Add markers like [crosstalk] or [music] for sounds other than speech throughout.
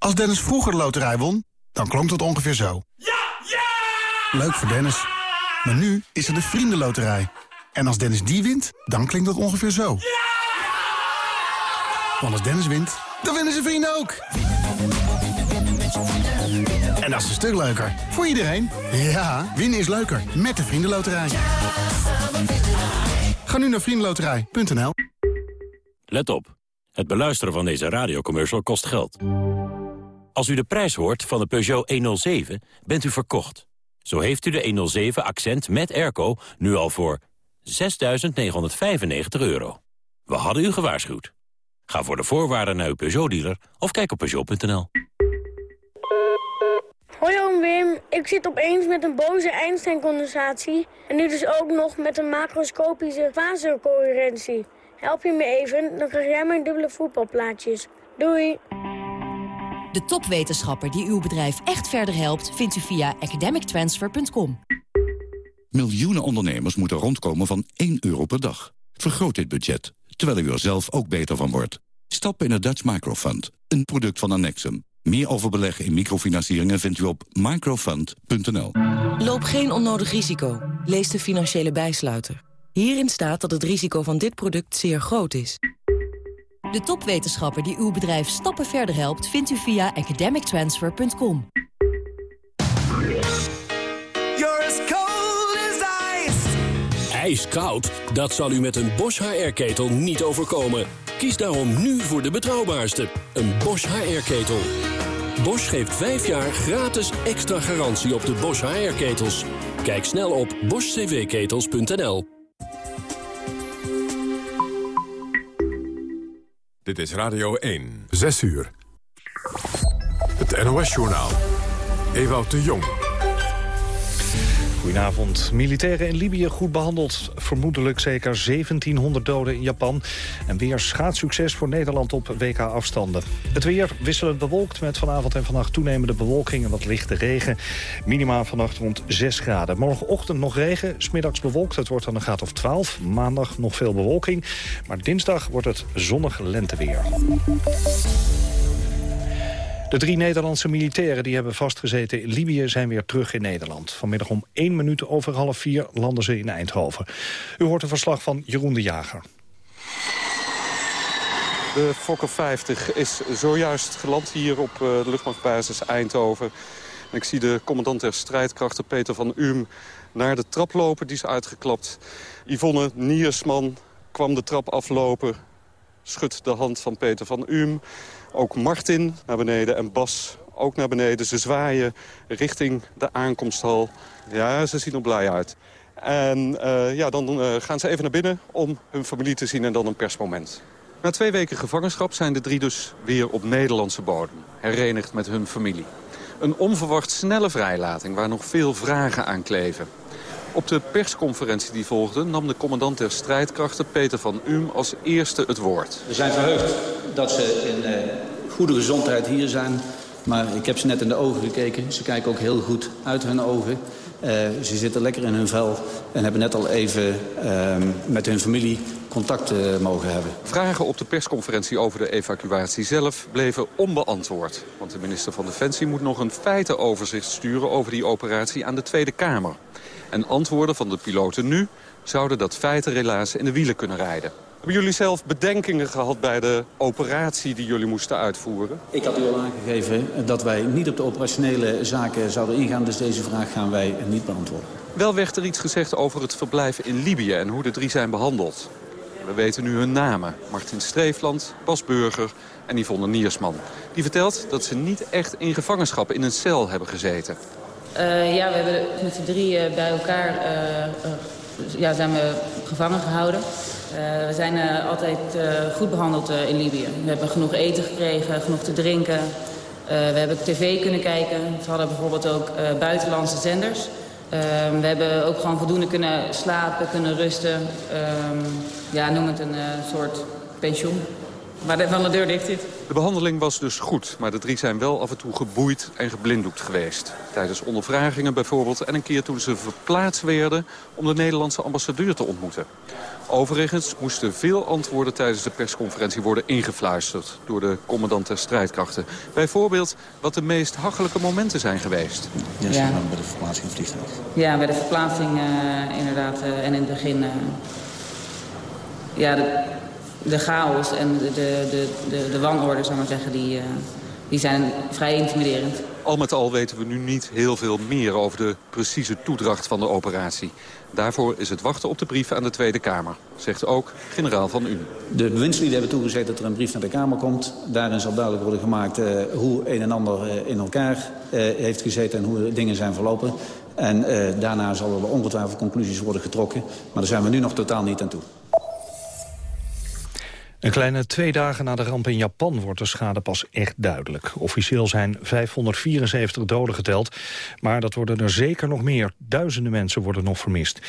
Als Dennis vroeger de loterij won, dan klonk het ongeveer zo. Ja! Ja! Leuk voor Dennis. Maar nu is er de Vriendenloterij. En als Dennis die wint, dan klinkt dat ongeveer zo. Ja! Want als Dennis wint, dan winnen zijn vrienden ook. En dat is een stuk leuker. Voor iedereen. Ja, winnen is leuker. Met de Vriendenloterij. Ga nu naar vriendenloterij.nl Let op. Het beluisteren van deze radiocommercial kost geld. Als u de prijs hoort van de Peugeot 107, bent u verkocht. Zo heeft u de 107 Accent met airco nu al voor 6.995 euro. We hadden u gewaarschuwd. Ga voor de voorwaarden naar uw Peugeot-dealer of kijk op Peugeot.nl. Hoi oom Wim, ik zit opeens met een boze Einstein-condensatie... en nu dus ook nog met een macroscopische fasecoherentie. Help je me even, dan krijg jij mijn dubbele voetbalplaatjes. Doei! De topwetenschapper die uw bedrijf echt verder helpt... vindt u via academictransfer.com. Miljoenen ondernemers moeten rondkomen van 1 euro per dag. Vergroot dit budget, terwijl u er zelf ook beter van wordt. Stap in het Dutch Microfund, een product van Annexum. Meer over beleggen in microfinancieringen vindt u op microfund.nl. Loop geen onnodig risico. Lees de financiële bijsluiter. Hierin staat dat het risico van dit product zeer groot is. De topwetenschapper die uw bedrijf stappen verder helpt... vindt u via academictransfer.com. Ijskoud? Dat zal u met een Bosch HR-ketel niet overkomen. Kies daarom nu voor de betrouwbaarste, een Bosch HR-ketel. Bosch geeft 5 jaar gratis extra garantie op de Bosch HR-ketels. Kijk snel op boschcvketels.nl. Dit is Radio 1. 6 uur. Het NOS-journaal. Ewout de Jong. Goedenavond. Militairen in Libië goed behandeld. Vermoedelijk zeker 1700 doden in Japan. En weer schaatssucces voor Nederland op WK-afstanden. Het weer wisselend bewolkt met vanavond en vannacht toenemende bewolking en wat lichte regen. Minima vannacht rond 6 graden. Morgenochtend nog regen, smiddags bewolkt. Het wordt dan een graad of 12. Maandag nog veel bewolking. Maar dinsdag wordt het zonnig lenteweer. De drie Nederlandse militairen die hebben vastgezeten in Libië zijn weer terug in Nederland. Vanmiddag om één minuut over half vier landen ze in Eindhoven. U hoort een verslag van Jeroen de Jager. De Fokker 50 is zojuist geland hier op eh, de luchtmachtbasis Eindhoven. ik zie de commandant der strijdkrachten Peter van Uhm naar de trap lopen. Die is uitgeklapt. Yvonne Niersman kwam de trap aflopen. Schudt de hand van Peter van Uhm. Ook Martin naar beneden en Bas ook naar beneden. Ze zwaaien richting de aankomsthal. Ja, ze zien er blij uit. En uh, ja, dan uh, gaan ze even naar binnen om hun familie te zien en dan een persmoment. Na twee weken gevangenschap zijn de drie dus weer op Nederlandse bodem. Herenigd met hun familie. Een onverwacht snelle vrijlating waar nog veel vragen aan kleven. Op de persconferentie die volgde nam de commandant der strijdkrachten Peter van Uhm als eerste het woord. We zijn verheugd dat ze in uh, goede gezondheid hier zijn. Maar ik heb ze net in de ogen gekeken. Ze kijken ook heel goed uit hun ogen. Uh, ze zitten lekker in hun vel en hebben net al even uh, met hun familie contact uh, mogen hebben. Vragen op de persconferentie over de evacuatie zelf bleven onbeantwoord. Want de minister van Defensie moet nog een feitenoverzicht sturen over die operatie aan de Tweede Kamer. En antwoorden van de piloten nu zouden dat feitenrelaas in de wielen kunnen rijden. Hebben jullie zelf bedenkingen gehad bij de operatie die jullie moesten uitvoeren? Ik had u al aangegeven dat wij niet op de operationele zaken zouden ingaan. Dus deze vraag gaan wij niet beantwoorden. Wel werd er iets gezegd over het verblijf in Libië en hoe de drie zijn behandeld. We weten nu hun namen. Martin Streefland, Bas Burger en Yvonne Niersman. Die vertelt dat ze niet echt in gevangenschap in een cel hebben gezeten. Uh, ja, we hebben met z'n drie bij elkaar uh, ja, zijn we gevangen gehouden. Uh, we zijn uh, altijd uh, goed behandeld in Libië. We hebben genoeg eten gekregen, genoeg te drinken. we hebben tv kunnen kijken. We hadden bijvoorbeeld ook buitenlandse zenders. Ehm, we hebben ook gewoon voldoende kunnen slapen, kunnen rusten. Ehm, ja, noem het een soort pensioen. Waar de, van de deur dicht zit. De behandeling was dus goed, maar de drie zijn wel af en toe geboeid en geblinddoekt geweest. Tijdens ondervragingen bijvoorbeeld en een keer toen ze verplaatst werden om de Nederlandse ambassadeur te ontmoeten. Overigens moesten veel antwoorden tijdens de persconferentie worden ingefluisterd door de commandant der strijdkrachten. Bijvoorbeeld wat de meest hachelijke momenten zijn geweest. Ja, ja. bij de verplaatsing van vliegtuig. Ja, bij de verplaatsing uh, inderdaad. Uh, en in het begin... Uh, ja, de, de chaos en de, de, de, de wanorde, zou maar zeggen, die, die zijn vrij intimiderend. Al met al weten we nu niet heel veel meer over de precieze toedracht van de operatie. Daarvoor is het wachten op de brief aan de Tweede Kamer, zegt ook generaal Van U. De bewindslieden hebben toegezegd dat er een brief naar de Kamer komt. Daarin zal duidelijk worden gemaakt uh, hoe een en ander uh, in elkaar uh, heeft gezeten en hoe dingen zijn verlopen. En daarna zullen er ongetwijfeld conclusies worden getrokken. Maar daar zijn we nu nog totaal niet aan toe. Een kleine twee dagen na de ramp in Japan wordt de schade pas echt duidelijk. Officieel zijn 574 doden geteld, maar dat worden er zeker nog meer. Duizenden mensen worden nog vermist.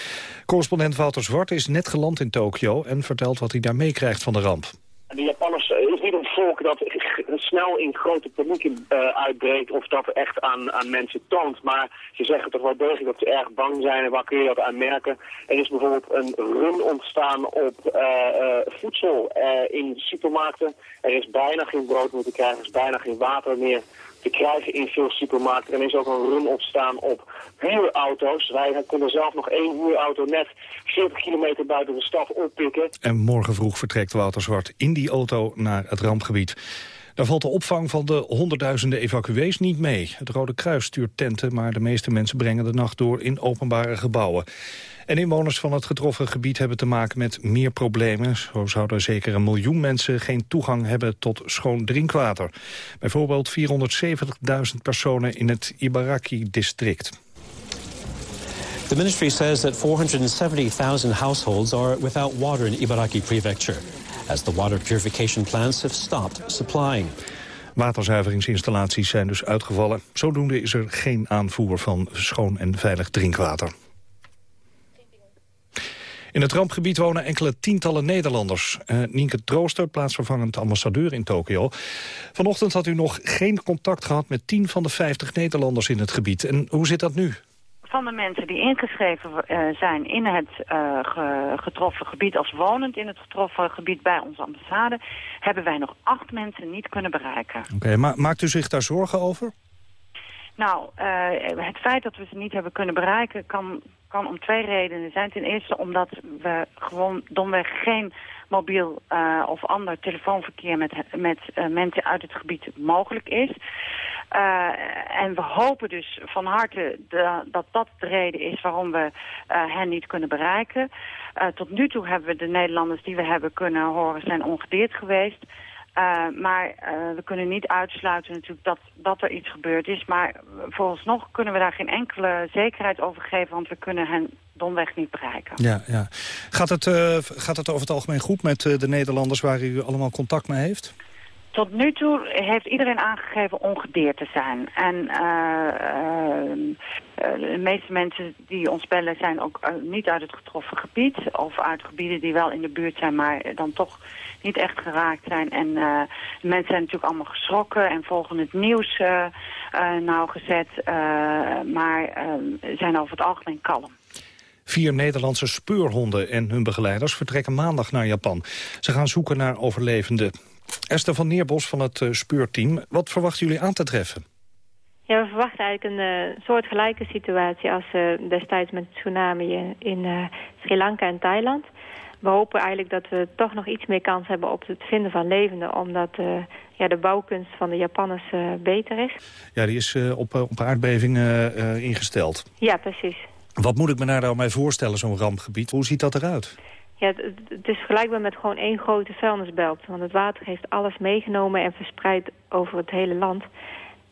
Correspondent Wouter Zwart is net geland in Tokio en vertelt wat hij daar meekrijgt van de ramp. De Japanners is niet een volk dat snel in grote paniek uh, uitbreekt of dat echt aan, aan mensen toont. Maar ze zeggen toch wel degelijk dat ze erg bang zijn en waar kun je dat aan merken. Er is bijvoorbeeld een run ontstaan op uh, voedsel in supermarkten. Er is bijna geen brood meer te krijgen, er is bijna geen water meer te krijgen in veel supermarkten. Er is ook een run ontstaan op huurauto's. Wij konden zelf nog één huurauto net 40 kilometer buiten de stad oppikken. En morgen vroeg vertrekt Wouter Zwart in die auto naar het rampgebied. Daar valt de opvang van de honderdduizenden evacuees niet mee. Het Rode Kruis stuurt tenten, maar de meeste mensen brengen de nacht door in openbare gebouwen. En inwoners van het getroffen gebied hebben te maken met meer problemen. Zo zouden zeker een miljoen mensen geen toegang hebben tot schoon drinkwater. Bijvoorbeeld 470.000 personen in het Ibaraki-district. The ministry says that 470,000 households are without water in Ibaraki Prefecture as the water purification plants have stopped supplying. Waterzuiveringsinstallaties zijn dus uitgevallen. Zodoende is er geen aanvoer van schoon en veilig drinkwater. In het rampgebied wonen enkele tientallen Nederlanders. Uh, Nienke Trooster, plaatsvervangend ambassadeur in Tokio. Vanochtend had u nog geen contact gehad met tien van de vijftig Nederlanders in het gebied. En hoe zit dat nu? van de mensen die ingeschreven uh, zijn in het uh, ge getroffen gebied... als wonend in het getroffen gebied bij onze ambassade... hebben wij nog acht mensen niet kunnen bereiken. Oké, okay, ma maakt u zich daar zorgen over? Nou, uh, het feit dat we ze niet hebben kunnen bereiken... kan, kan om twee redenen zijn. Ten eerste omdat we gewoon domweg geen mobiel uh, of ander telefoonverkeer met, met uh, mensen uit het gebied mogelijk is. Uh, en we hopen dus van harte de, dat dat de reden is waarom we hen niet kunnen bereiken. tot nu toe hebben we de Nederlanders die we hebben kunnen horen zijn ongedeerd geweest. Uh, maar uh, we kunnen niet uitsluiten natuurlijk dat, dat er iets gebeurd is. Maar vooralsnog kunnen we daar geen enkele zekerheid over geven... want we kunnen hen domweg niet bereiken. Ja, ja. Gaat, het, uh, gaat het over het algemeen goed met de Nederlanders waar u allemaal contact mee heeft? Tot nu toe heeft iedereen aangegeven ongedeerd te zijn. En uh, uh, de meeste mensen die ons bellen zijn ook niet uit het getroffen gebied. Of uit gebieden die wel in de buurt zijn, maar dan toch niet echt geraakt zijn. En mensen zijn natuurlijk allemaal geschrokken en volgen het nieuws nauwgezet. maar zijn over het algemeen kalm. Vier Nederlandse speurhonden en hun begeleiders vertrekken maandag naar Japan. Ze gaan zoeken naar overlevenden. Esther van Neerbos van het speurteam. Wat verwachten jullie aan te treffen? Ja, we verwachten eigenlijk een uh, soortgelijke situatie als uh, destijds met tsunami in uh, Sri Lanka en Thailand we hopen eigenlijk dat we toch nog iets meer kans hebben op het vinden van levenden. Omdat ja, de bouwkunst van de Japanners beter is. Ja, die is op, op aardbevingen ingesteld. Ja, precies. Wat moet ik me daar nou mee voorstellen, zo'n rampgebied? Hoe ziet dat eruit? Ja, het, het, is vergelijkbaar met gewoon één grote vuilnisbelt. Want het water heeft alles meegenomen en verspreid over het hele land.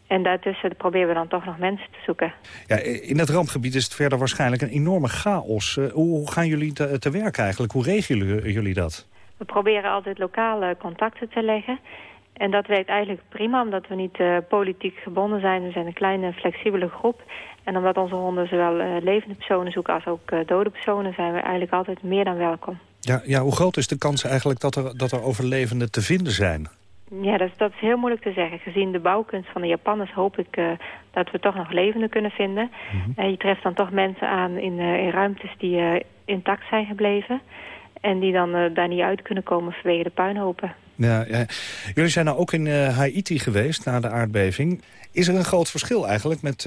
En daartussen proberen we dan toch nog mensen te zoeken. Ja, in het rampgebied is het verder waarschijnlijk een enorme chaos. Uh, hoe gaan jullie te, te werk eigenlijk? Hoe regelen jullie dat? We proberen altijd lokale contacten te leggen. En dat werkt eigenlijk prima, omdat we niet uh, politiek gebonden zijn. We zijn een kleine, flexibele groep. En omdat onze honden zowel uh, levende personen zoeken als ook dode personen... zijn we eigenlijk altijd meer dan welkom. Ja, ja, hoe groot is de kans eigenlijk dat er, dat er overlevenden te vinden zijn? Ja, dat is, dat is heel moeilijk te zeggen. Gezien de bouwkunst van de Japanners hoop ik uh, dat we toch nog levenden kunnen vinden. Mm je treft dan toch mensen aan in, in ruimtes die intact zijn gebleven. En die dan daar niet uit kunnen komen vanwege de puinhopen. Ja, ja. Jullie zijn nou ook in Haiti geweest na de aardbeving. Is er een groot verschil eigenlijk met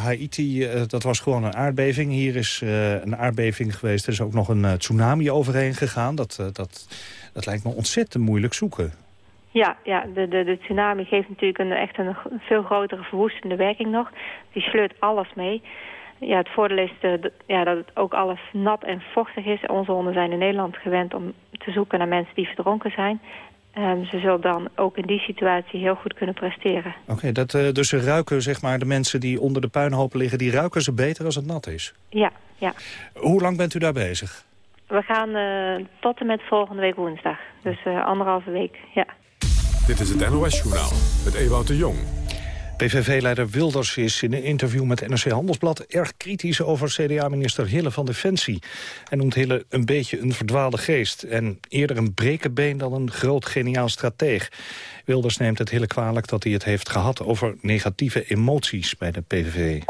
Haiti? dat was gewoon een aardbeving. Hier is een aardbeving geweest. Er is ook nog een tsunami overheen gegaan. Dat, dat, dat lijkt me ontzettend moeilijk zoeken. Ja, ja de, de, de tsunami geeft natuurlijk een, echt een veel grotere verwoestende werking nog. Die sleurt alles mee. Ja, het voordeel is ja, dat het ook alles nat en vochtig is. Onze honden zijn in Nederland gewend om te zoeken naar mensen die verdronken zijn. Um, ze zullen dan ook in die situatie heel goed kunnen presteren. Oké, dat uh, dus ze ruiken, zeg maar, de mensen die onder de puinhopen liggen... die ruiken ze beter als het nat is? Ja, ja. Hoe lang bent u daar bezig? We gaan uh, tot en met volgende week woensdag. Dus uh, anderhalve week, ja. Dit is het NOS-journaal met Ewout de Jong. PVV-leider Wilders is in een interview met NRC Handelsblad... erg kritisch over CDA-minister Hille van Defensie. Hij noemt Hille een beetje een verdwaalde geest... en eerder een brekenbeen dan een groot geniaal strateeg. Wilders neemt het Hille kwalijk dat hij het heeft gehad... over negatieve emoties bij de PVV.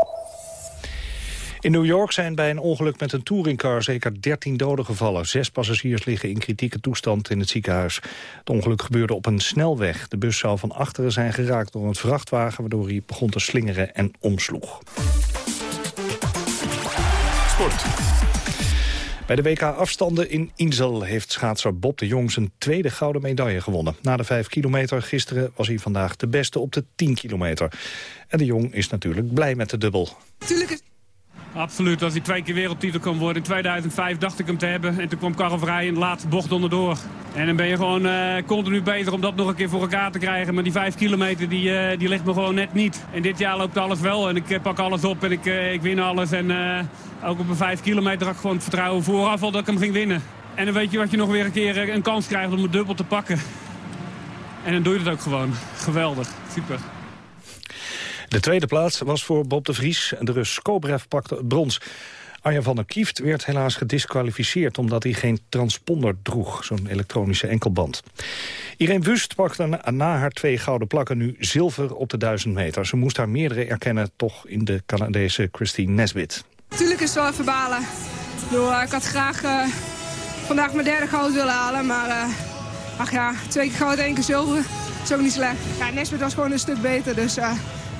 In New York zijn bij een ongeluk met een touringcar zeker 13 doden gevallen. Zes passagiers liggen in kritieke toestand in het ziekenhuis. Het ongeluk gebeurde op een snelweg. De bus zou van achteren zijn geraakt door een vrachtwagen... waardoor hij begon te slingeren en omsloeg. Sport. Bij de WK-afstanden in Insel heeft schaatser Bob de Jong zijn tweede gouden medaille gewonnen. Na de 5 kilometer gisteren was hij vandaag de beste op de 10 kilometer. En de Jong is natuurlijk blij met de dubbel. Tuurlijk is Absoluut, als hij twee keer wereldtitel kon worden. In 2005 dacht ik hem te hebben. En toen kwam Karel in de laatste bocht onderdoor. En dan ben je gewoon uh, continu bezig om dat nog een keer voor elkaar te krijgen. Maar die vijf kilometer, die, uh, die ligt me gewoon net niet. En dit jaar loopt alles wel. En ik uh, pak alles op en ik, ik win alles. En ook op een vijf kilometer had ik gewoon het vertrouwen vooraf al dat ik hem ging winnen. En dan weet je wat je nog weer een keer een kans krijgt om het dubbel te pakken. En dan doe je het ook gewoon. Geweldig. Super. De tweede plaats was voor Bob de Vries. De Rus Skobrev pakte het brons. Arjan van der Kieft werd helaas gedisqualificeerd... omdat hij geen transponder droeg, zo'n elektronische enkelband. Irene Wust pakte na haar twee gouden plakken nu zilver op de 1000 meter. Ze moest haar meerdere erkennen, toch in de Canadese Christine Nesbit. Tuurlijk is het wel even balen. Ik, had graag uh, vandaag mijn derde goud willen halen, maar... Uh, ach ja, twee keer goud, één keer zilver. Dat is ook niet slecht. Ja, Nesbit was gewoon een stuk beter, dus...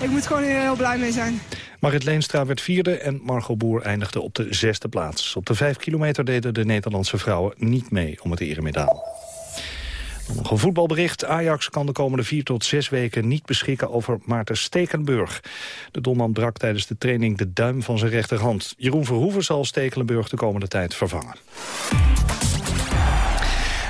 ik moet gewoon heel blij mee zijn. Marit Leenstra werd vierde en Margot Boer eindigde op de zesde plaats. Op de vijf kilometer deden de Nederlandse vrouwen niet mee om het eremedaal. Nog een voetbalbericht. Ajax kan de komende vier tot zes weken niet beschikken over Maarten Stekelenburg. De doelman brak tijdens de training de duim van zijn rechterhand. Jeroen Verhoeven zal Stekelenburg de komende tijd vervangen.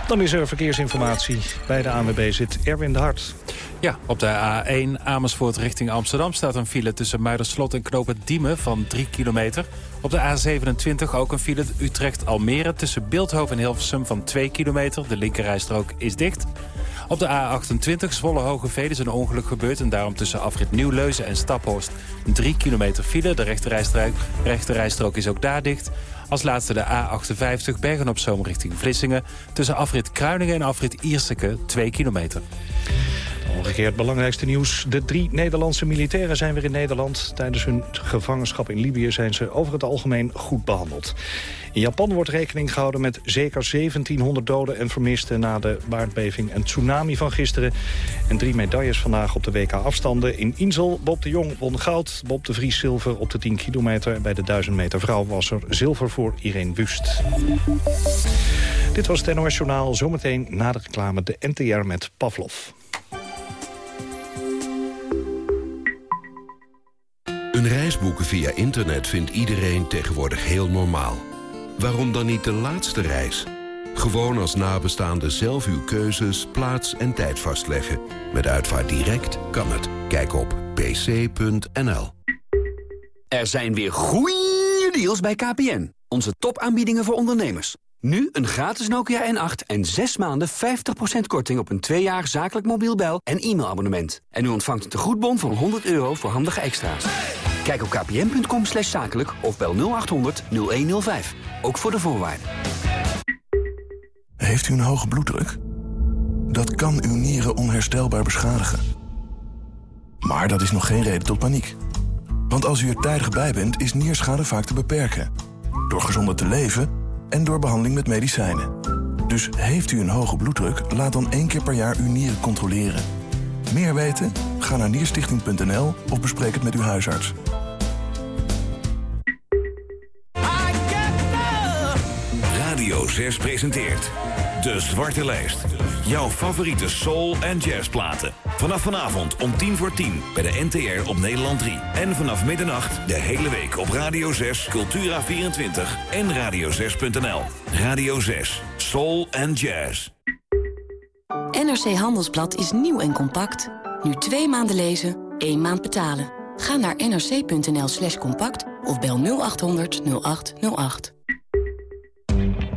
Dan is er verkeersinformatie. Bij de ANWB zit Erwin de Hart. Ja, op de A1 Amersfoort richting Amsterdam staat een file tussen Muiderslot en Knopen Diemen van 3 kilometer. Op de A27 ook een file Utrecht-Almere tussen Beeldhoven en Hilversum van 2 kilometer. De linkerrijstrook is dicht. Op de A28 Zwolle-Hogeveen is een ongeluk gebeurd... en daarom tussen afrit Nieuw-Leuzen en Staphorst 3 kilometer file. De rechterrijstrook is ook daar dicht. Als laatste de A58 Bergen op Zoom richting Vlissingen... tussen afrit Kruiningen en afrit Ierseke 2 kilometer. Het belangrijkste nieuws. De drie Nederlandse militairen zijn weer in Nederland. Tijdens hun gevangenschap in Libië zijn ze over het algemeen goed behandeld. In Japan wordt rekening gehouden met zeker 1700 doden en vermisten... na de baardbeving en tsunami van gisteren. En drie medailles vandaag op de WK-afstanden. In Insel, Bob de Jong won goud, Bob de Vries zilver op de 10 kilometer. Bij de 1000 meter vrouw was er zilver voor Irene Wust. Dit was het NOS Journaal. Zometeen na de reclame de NTR met Pavlov. Een reis boeken via internet vindt iedereen tegenwoordig heel normaal. Waarom dan niet de laatste reis? Gewoon als nabestaande zelf uw keuzes, plaats en tijd vastleggen. Met Uitvaart Direct kan het. Kijk op pc.nl. Er zijn weer goeie deals bij KPN. Onze topaanbiedingen voor ondernemers. Nu een gratis Nokia N8 en 6 maanden 50% korting op een 2 jaar zakelijk mobiel bel- en e-mailabonnement. En u ontvangt een tegoedbon van 100 euro voor handige extra's. Kijk op kpn.com zakelijk of bel 0800 0105. Ook voor de voorwaarden. Heeft u een hoge bloeddruk? Dat kan uw nieren onherstelbaar beschadigen. Maar dat is nog geen reden tot paniek. Want als u er tijdig bij bent, is nierschade vaak te beperken. Door gezonder te leven en door behandeling met medicijnen. Dus heeft u een hoge bloeddruk, laat dan één keer per jaar uw nieren controleren. Meer weten? Ga naar nierstichting.nl of bespreek het met uw huisarts. Radio 6 presenteert De Zwarte Lijst. Jouw favoriete soul- en jazzplaten. Vanaf vanavond om tien voor tien bij de NTR op Nederland 3. En vanaf middernacht de hele week op Radio 6, Cultura24 en radio6.nl. Radio 6, soul en jazz. NRC Handelsblad is nieuw en compact. Nu twee maanden lezen, één maand betalen. Ga naar nrc.nl slash compact of bel 0800 0808.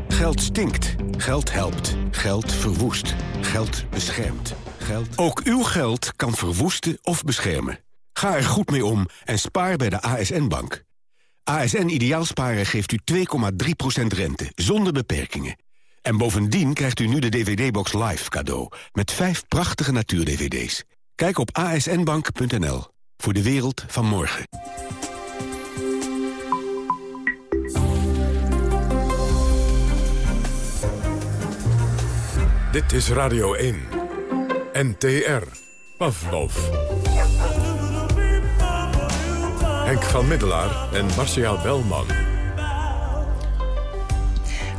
Geld stinkt. Geld helpt. Geld verwoest. Geld beschermt. Geld... Ook uw geld kan verwoesten of beschermen. Ga er goed mee om en spaar bij de ASN-bank. ASN Ideaalsparen geeft u 2,3% rente, zonder beperkingen. En bovendien krijgt u nu de DVD-box Live cadeau... met vijf prachtige natuur-DVD's. Kijk op asnbank.nl voor de wereld van morgen. Dit is Radio 1. NTR. Pavlov. Henk van Middelaar en Marcia Belman.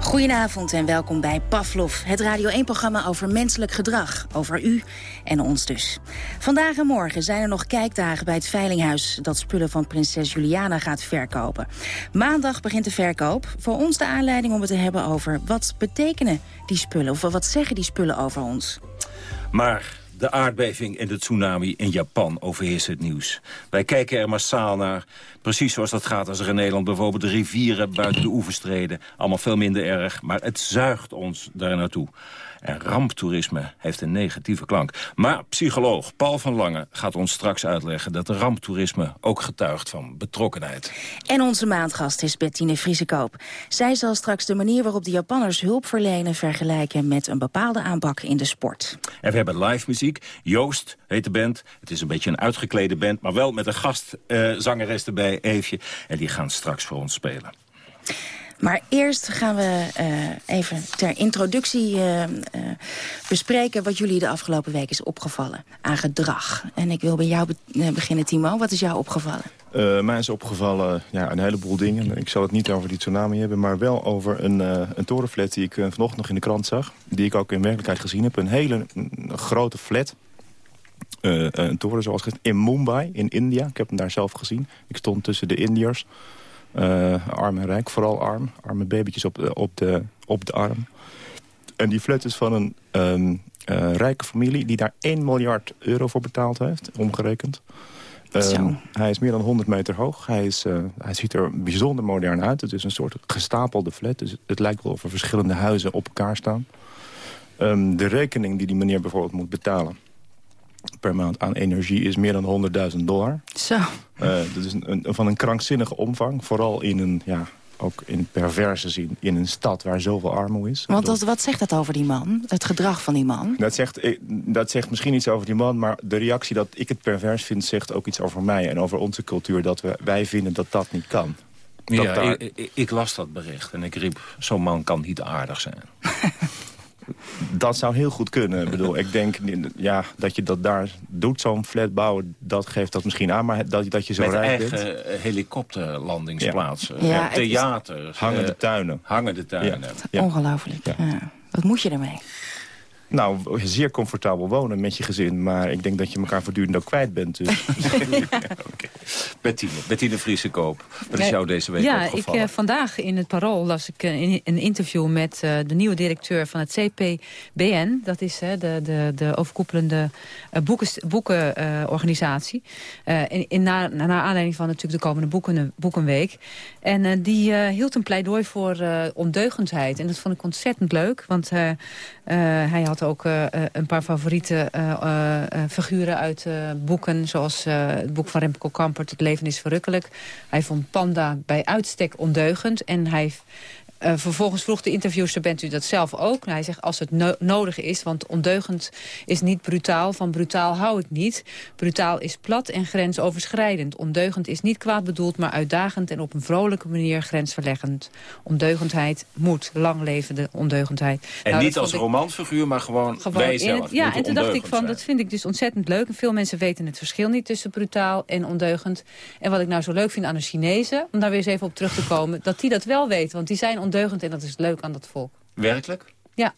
Goedenavond en welkom bij Pavlov, het Radio 1-programma over menselijk gedrag. Over u en ons dus. Vandaag en morgen zijn er nog kijkdagen bij het Veilinghuis... dat spullen van prinses Juliana gaat verkopen. Maandag begint de verkoop. Voor ons de aanleiding om het te hebben over... wat betekenen die spullen, of wat zeggen die spullen over ons? Maar de aardbeving en de tsunami in Japan overheersen het nieuws. Wij kijken er massaal naar. Precies zoals dat gaat als er in Nederland bijvoorbeeld de rivieren buiten de oevers treden. Allemaal veel minder erg, maar het zuigt ons daar naartoe. En ramptoerisme heeft een negatieve klank. Maar psycholoog Paul van Lange gaat ons straks uitleggen... dat ramptoerisme ook getuigt van betrokkenheid. En onze maandgast is Bettine Vriesekoop. Zij zal straks de manier waarop de Japanners hulp verlenen... vergelijken met een bepaalde aanpak in de sport. En we hebben live muziek. Joost heet de band. Het is een beetje een uitgeklede band... maar wel met een gastzangeres uh, erbij, Eefje. En die gaan straks voor ons spelen. Maar eerst gaan we uh, even ter introductie uh, uh, bespreken... wat jullie de afgelopen week is opgevallen aan gedrag. En ik wil bij jou be beginnen, Timo. Wat is jou opgevallen? mij is opgevallen ja, een heleboel dingen. Ik zal het niet over die tsunami hebben... maar wel over een, een torenflat die ik vanochtend nog in de krant zag. Die ik ook in werkelijkheid gezien heb. Een hele een grote flat. Een toren zoals gezegd in Mumbai, in India. Ik heb hem daar zelf gezien. Ik stond tussen de Indiërs... Uh, arm en rijk, vooral arm. Arme babytjes op de, op de, op de arm. En die flat is van een um, uh, rijke familie... die daar 1 miljard euro voor betaald heeft, omgerekend. Um, hij is meer dan 100 meter hoog. Hij, is, uh, hij ziet er bijzonder modern uit. Het is een soort gestapelde flat. Dus het lijkt wel of er verschillende huizen op elkaar staan. Um, de rekening die die meneer bijvoorbeeld moet betalen per maand aan energie is meer dan 100.000 dollar. Zo. Uh, dat is een, een, van een krankzinnige omvang. Vooral in een, ja, ook in perverse zin, in een stad waar zoveel armoede is. Want dat, wat zegt dat over die man? Het gedrag van die man? Dat zegt, dat zegt misschien iets over die man, maar de reactie dat ik het pervers vind... zegt ook iets over mij en over onze cultuur, dat we, wij vinden dat dat niet kan. Dat ja, daar... ik, ik, ik las dat bericht en ik riep, zo'n man kan niet aardig zijn. [laughs] dat zou heel goed kunnen. Ik bedoel, ik denk ja, dat je dat daar doet, zo'n flat bouwen, dat geeft dat misschien aan. Maar dat, dat je zo Met rijk eigen bent. helikopterlandingsplaatsen. Ja. Ja, theaters. Hangende tuinen. Hangende tuinen. Ja. Ongelooflijk. Ja. Wat moet je ermee? Nou, zeer comfortabel wonen met je gezin. Maar ik denk dat je elkaar voortdurend ook kwijt bent. Dus. [laughs] okay. Bettine, Bettine Vriesekoop. Wat is jou deze week ja? Ik, uh, vandaag in het Parool las ik uh, in, een interview met uh, de nieuwe directeur van het CPBN. Dat is de, de, de overkoepelende boekenorganisatie. Boeken, in, in, na, naar aanleiding van natuurlijk de komende boeken, boekenweek. En die hield een pleidooi voor ondeugendheid. En dat vond ik ontzettend leuk. Want hij had ook uh, een paar favoriete figuren uit boeken. Zoals het boek van Remco Kampert, Het leven is verrukkelijk. Hij vond Panda bij uitstek ondeugend. En hij Uh, vervolgens vroeg de interviewster, bent u dat zelf ook? Nou, hij zegt, als het no nodig is, want ondeugend is niet brutaal. Van brutaal hou ik niet. Brutaal is plat en grensoverschrijdend. Ondeugend is niet kwaad bedoeld, maar uitdagend... en op een vrolijke manier grensverleggend. Ondeugendheid moet, lang leven de ondeugendheid. En nou, niet als ik... romanfiguur, maar gewoon, gewoon wij zelf. Ja, en toen dacht ik van, dat vind ik dus ontzettend leuk. En veel mensen weten het verschil niet tussen brutaal en ondeugend. En wat ik nou zo leuk vind aan de Chinezen, om daar weer eens even op terug te komen... dat die dat wel weten, want die zijn ondeugend en dat is leuk aan dat volk. Werkelijk? Ja.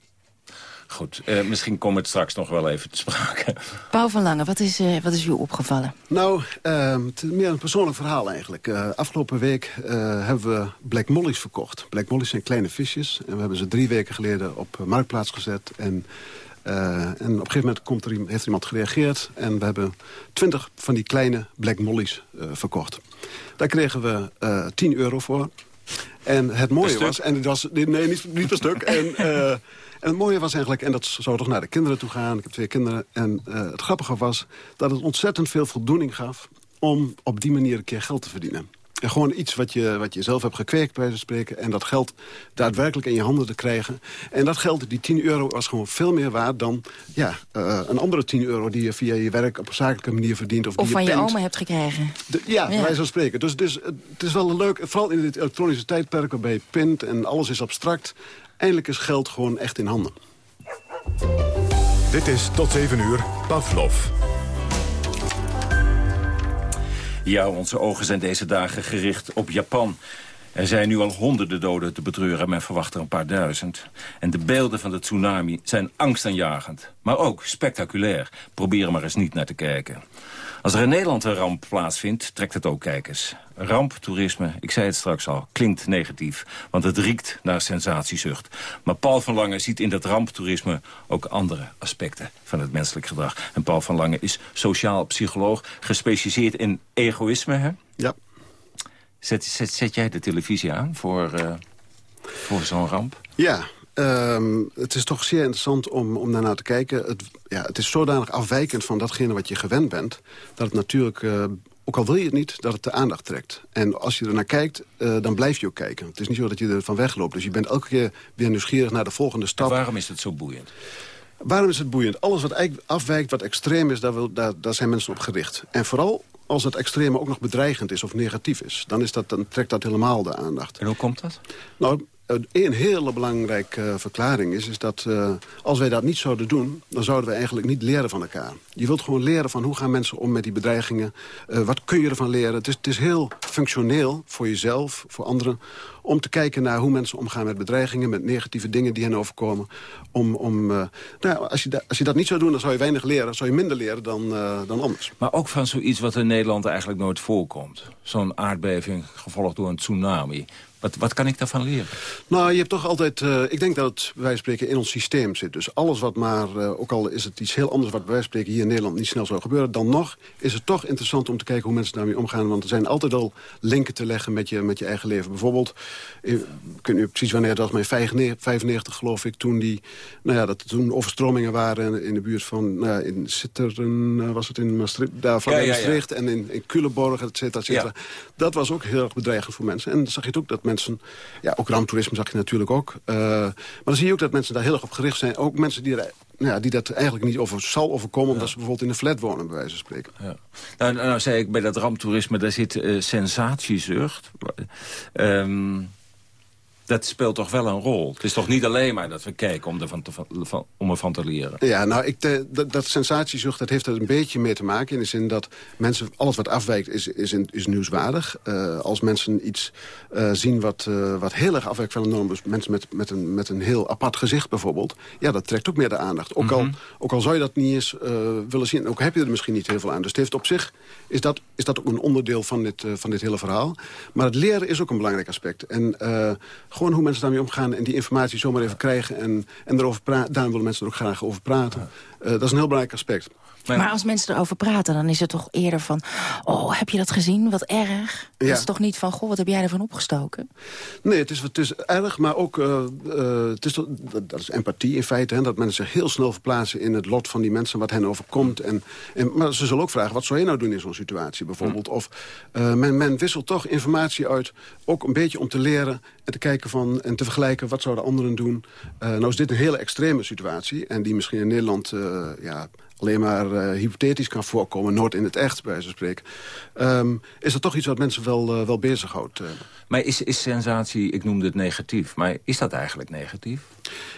Goed, uh, misschien komt het straks nog wel even te sprake. Paul van Lange, wat is, uh, wat is u opgevallen? Nou, uh, het is meer een persoonlijk verhaal eigenlijk. Eh, afgelopen week hebben we Black Mollies verkocht. Black Mollies zijn kleine visjes. En we hebben ze drie weken geleden op Marktplaats gezet. En, en op een gegeven moment komt er, heeft er iemand gereageerd. En we hebben twintig van die kleine Black Mollies verkocht. Daar kregen we 10 euro voor. En het mooie was... En het was nee, niet, niet per stuk. En, uh, [laughs] en het mooie was eigenlijk... En dat zou toch naar de kinderen toe gaan. Ik heb twee kinderen. En uh, het grappige was dat het ontzettend veel voldoening gaf... om op die manier een keer geld te verdienen. Gewoon iets wat je, wat je zelf hebt gekweekt, bij spreken. En dat geld daadwerkelijk in je handen te krijgen. En dat geld, die 10 euro, was gewoon veel meer waard dan ja, uh, een andere 10 euro... die je via je werk op een zakelijke manier verdient. Of, of die van je, je oma hebt gekregen. De, ja, ja. wij zo spreken. Dus, dus het is wel leuk, vooral in dit elektronische tijdperk... waarbij je pint en alles is abstract. Eindelijk is geld gewoon echt in handen. Dit is tot 7 uur Pavlov. Ja, onze ogen zijn deze dagen gericht op Japan. Er zijn nu al honderden doden te betreuren, men verwacht er een paar duizend. En de beelden van de tsunami zijn angstaanjagend, maar ook spectaculair. Probeer er maar eens niet naar te kijken. Als er in Nederland een ramp plaatsvindt, trekt het ook kijkers. Ramptoerisme, ik zei het straks al, klinkt negatief. Want het riekt naar sensatiezucht. Maar Paul van Lange ziet in dat ramptoerisme ook andere aspecten van het menselijk gedrag. En Paul van Lange is sociaal psycholoog, gespecialiseerd in egoïsme. Hè? Ja. Zet, zet, zet jij de televisie aan voor, uh, voor zo'n ramp? Ja, Um, het is toch zeer interessant om, om daarnaar te kijken. Het, ja, het is zodanig afwijkend van datgene wat je gewend bent... dat het natuurlijk, uh, ook al wil je het niet, dat het de aandacht trekt. En als je er naar kijkt, uh, dan blijf je ook kijken. Het is niet zo dat je er van wegloopt. Dus je bent elke keer weer nieuwsgierig naar de volgende stap. En waarom is het zo boeiend? Waarom is het boeiend? Alles wat afwijkt, wat extreem is, daar, wil, daar, daar zijn mensen op gericht. En vooral als het extreme ook nog bedreigend is of negatief is. Dan, is dat, dan trekt dat helemaal de aandacht. En hoe komt dat? Nou, een hele belangrijke uh, verklaring is... is dat uh, als wij dat niet zouden doen... dan zouden we eigenlijk niet leren van elkaar. Je wilt gewoon leren van hoe gaan mensen om met die bedreigingen. Uh, wat kun je ervan leren? Het is, het is heel functioneel voor jezelf, voor anderen... om te kijken naar hoe mensen omgaan met bedreigingen... met negatieve dingen die hen overkomen. Om, om, nou, als, je als je dat niet zou doen, dan zou je weinig leren. zou je minder leren dan, dan anders. Maar ook van zoiets wat in Nederland eigenlijk nooit voorkomt. Zo'n aardbeving gevolgd door een tsunami. Wat, wat kan ik daarvan leren? Nou, je hebt toch altijd... Uh, ik denk dat het, bij wijze van spreken, in ons systeem zit. Dus alles wat maar... Uh, ook al is het iets heel anders wat bij wijze van spreken hier in Nederland niet snel zou gebeuren... dan nog is het toch interessant om te kijken hoe mensen daarmee omgaan. Want er zijn altijd al linken te leggen met je, met je eigen leven. Bijvoorbeeld, ik weet niet precies wanneer dat was, maar 95 geloof ik... toen, die, nou ja, dat toen overstromingen waren in de buurt van... Nou ja, in Sitteren uh, was het in Maastricht, daar ja, Maastricht... En in, in Culemborg, et cetera, et cetera. Dat was ook heel erg bedreigend voor mensen. En dan zag je het ook dat mensen... Ja, ook ramptoerisme zag je natuurlijk ook. Uh, maar dan zie je ook dat mensen daar heel erg op gericht zijn. Ook mensen die, er, ja, die dat eigenlijk niet over zal overkomen... omdat ze bijvoorbeeld in een flat wonen, bij wijze van spreken. Ja. Nou, nou, nou zei ik, bij dat ramptoerisme, daar zit uh, sensatiezucht. Um, dat speelt toch wel een rol. Het is toch niet alleen maar dat we kijken om ervan te, van, om ervan te leren. Ja, nou, ik, de, dat, dat sensatiezucht dat heeft er een beetje mee te maken. In de zin dat mensen, alles wat afwijkt is, is, is nieuwswaardig. Uh, als mensen iets uh, zien wat, uh, wat heel erg afwijkt van de norm... dus mensen met, met, een, met een heel apart gezicht bijvoorbeeld... ja, dat trekt ook meer de aandacht. Ook, mm -hmm. al, ook al zou je dat niet eens willen zien... ook heb je er misschien niet heel veel aan. Dus het heeft op zich is dat, is dat ook een onderdeel van dit, van dit hele verhaal. Maar het leren is ook een belangrijk aspect. En gewoon hoe mensen daarmee omgaan en die informatie zomaar even krijgen... en, en erover praten. Daarom willen mensen er ook graag over praten. Uh, dat is een heel belangrijk aspect. Maar als mensen erover praten, dan is het toch eerder van... oh, heb je dat gezien? Wat erg. Ja. Dat is toch niet van, goh, wat heb jij ervan opgestoken? Nee, het is, het is erg, maar ook... eh, eh, het is, toch- dat, is empathie in feite. Hè, dat mensen zich heel snel verplaatsen in het lot van die mensen... wat hen overkomt. En, en, maar ze zullen ook vragen, wat zou je nou doen in zo'n situatie bijvoorbeeld? Of eh, men, men wisselt toch informatie uit, ook een beetje om te leren... en te kijken van, en te vergelijken, wat zouden anderen doen? Nou is dit een hele extreme situatie... en die misschien in Nederland ja, alleen maar eh, hypothetisch kan voorkomen... nooit in het echt, bij van spreken. Ehm, is dat toch iets wat mensen wel, eh, wel bezighoudt? eh. Maar is, is sensatie, ik noemde het negatief, maar is dat eigenlijk negatief?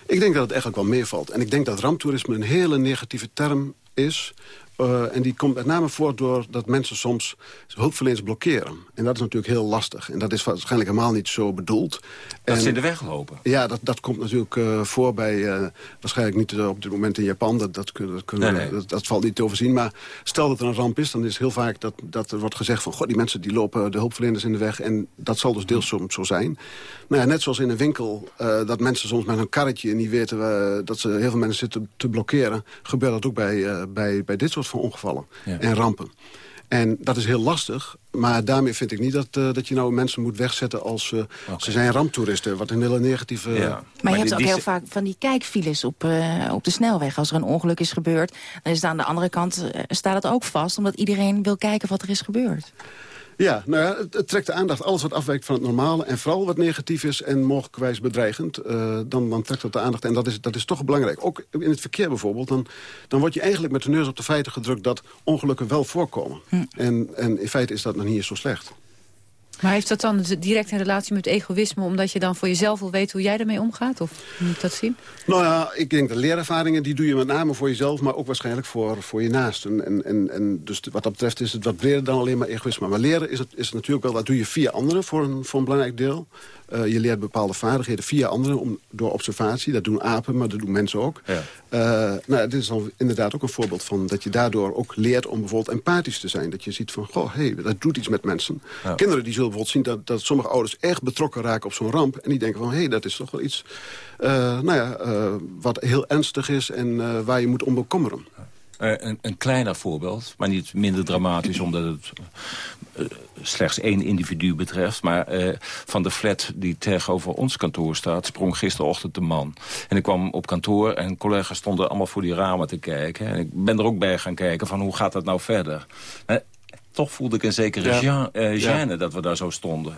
Ik denk dat het eigenlijk wel meevalt. En ik denk dat ramptoerisme een hele negatieve term is. Eh, en die komt met name voort door dat mensen soms hulpverleners blokkeren. En dat is natuurlijk heel lastig. En dat is waarschijnlijk helemaal niet zo bedoeld. Dat en, ze in de weg lopen. Ja, dat, dat komt natuurlijk eh, voor bij... eh, waarschijnlijk niet op dit moment in Japan. Dat, dat, kun- dat, kunnen we- Nee, nee. Dat, dat valt niet te overzien. Maar stel dat er een ramp is, dan is heel vaak dat, dat er wordt gezegd van... God, die mensen die lopen de hulpverleners in de weg. En dat zal dus deels soms zo zijn. Nou ja, net zoals in een winkel, dat mensen soms met een karretje... niet weten we, dat ze heel veel mensen zitten te blokkeren... gebeurt dat ook bij, bij, bij dit soort van ongevallen Ja. en rampen. En dat is heel lastig, maar daarmee vind ik niet dat, eh, dat je nou mensen moet wegzetten als eh, ze zijn ramptoeristen. Wat een hele negatieve... Maar, je hebt ook heel vaak van die kijkfiles op, eh, op de snelweg. Als er een ongeluk is gebeurd, dan is het aan de andere kant staat het ook vast. Omdat iedereen wil kijken wat er is gebeurd. Ja, nou ja, het, het trekt de aandacht. Alles wat afwijkt van het normale en vooral wat negatief is... en mogelijkwijs bedreigend, eh, dan, dan trekt dat de aandacht. En dat is, dat is toch belangrijk. Ook in het verkeer bijvoorbeeld. Dan, dan word je eigenlijk met de neus op de feiten gedrukt... dat ongelukken wel voorkomen. En, en in feite is dat nog niet eens zo slecht. Maar heeft dat dan direct een relatie met egoïsme... omdat je dan voor jezelf wil weten hoe jij ermee omgaat? Of hoe moet ik dat zien? Nou ja, ik denk dat leerervaringen, die doe je met name voor jezelf... maar ook waarschijnlijk voor, voor je naasten. En, en, en dus wat dat betreft is het wat breder dan alleen maar egoïsme. Maar leren is, het, is het natuurlijk wel, dat doe je via anderen voor een, voor een belangrijk deel. Eh, je leert bepaalde vaardigheden via anderen om, door observatie. Dat doen apen, maar dat doen mensen ook. Ja. Eh, nou, dit is dan inderdaad ook een voorbeeld van dat je daardoor ook leert om bijvoorbeeld empathisch te zijn. Dat je ziet van, goh, hey, dat doet iets met mensen. Ja. Kinderen die zullen bijvoorbeeld zien dat, dat sommige ouders echt betrokken raken op zo'n ramp. En die denken van, hé, hey, dat is toch wel iets eh, nou ja, eh, wat heel ernstig is en eh, waar je moet om bekommeren. Een, een kleiner voorbeeld, maar niet minder dramatisch... omdat het slechts één individu betreft. Maar van de flat die tegenover ons kantoor staat... sprong gisterochtend een man. En ik kwam op kantoor en collega's stonden allemaal voor die ramen te kijken. En ik ben er ook bij gaan kijken van hoe gaat dat nou verder. Eh, toch voelde ik een zekere Ja. ja. uh, Ja. gêne dat we daar zo stonden.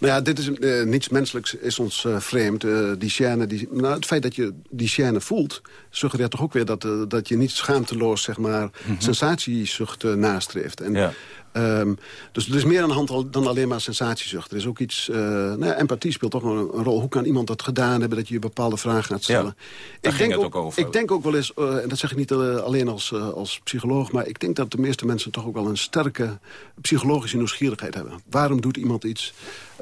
Nou ja, dit is, eh, niets menselijks is ons eh, vreemd. Eh, die chaîne, die, nou, het feit dat je die chaîne voelt... suggereert toch ook weer dat, eh, dat je niet schaamteloos zeg maar, sensatiezucht eh, nastreeft. En, Ja. Ehm, dus er is meer aan de hand dan alleen maar sensatiezucht. Er is ook iets... eh, nou ja, empathie speelt toch wel een, een rol. Hoe kan iemand dat gedaan hebben dat je je bepaalde vragen gaat stellen? daar ging het ook over. Ik denk ook wel eens, eh, en dat zeg ik niet eh, alleen als, als psycholoog... maar ik denk dat de meeste mensen toch ook wel een sterke psychologische nieuwsgierigheid hebben. Waarom doet iemand iets?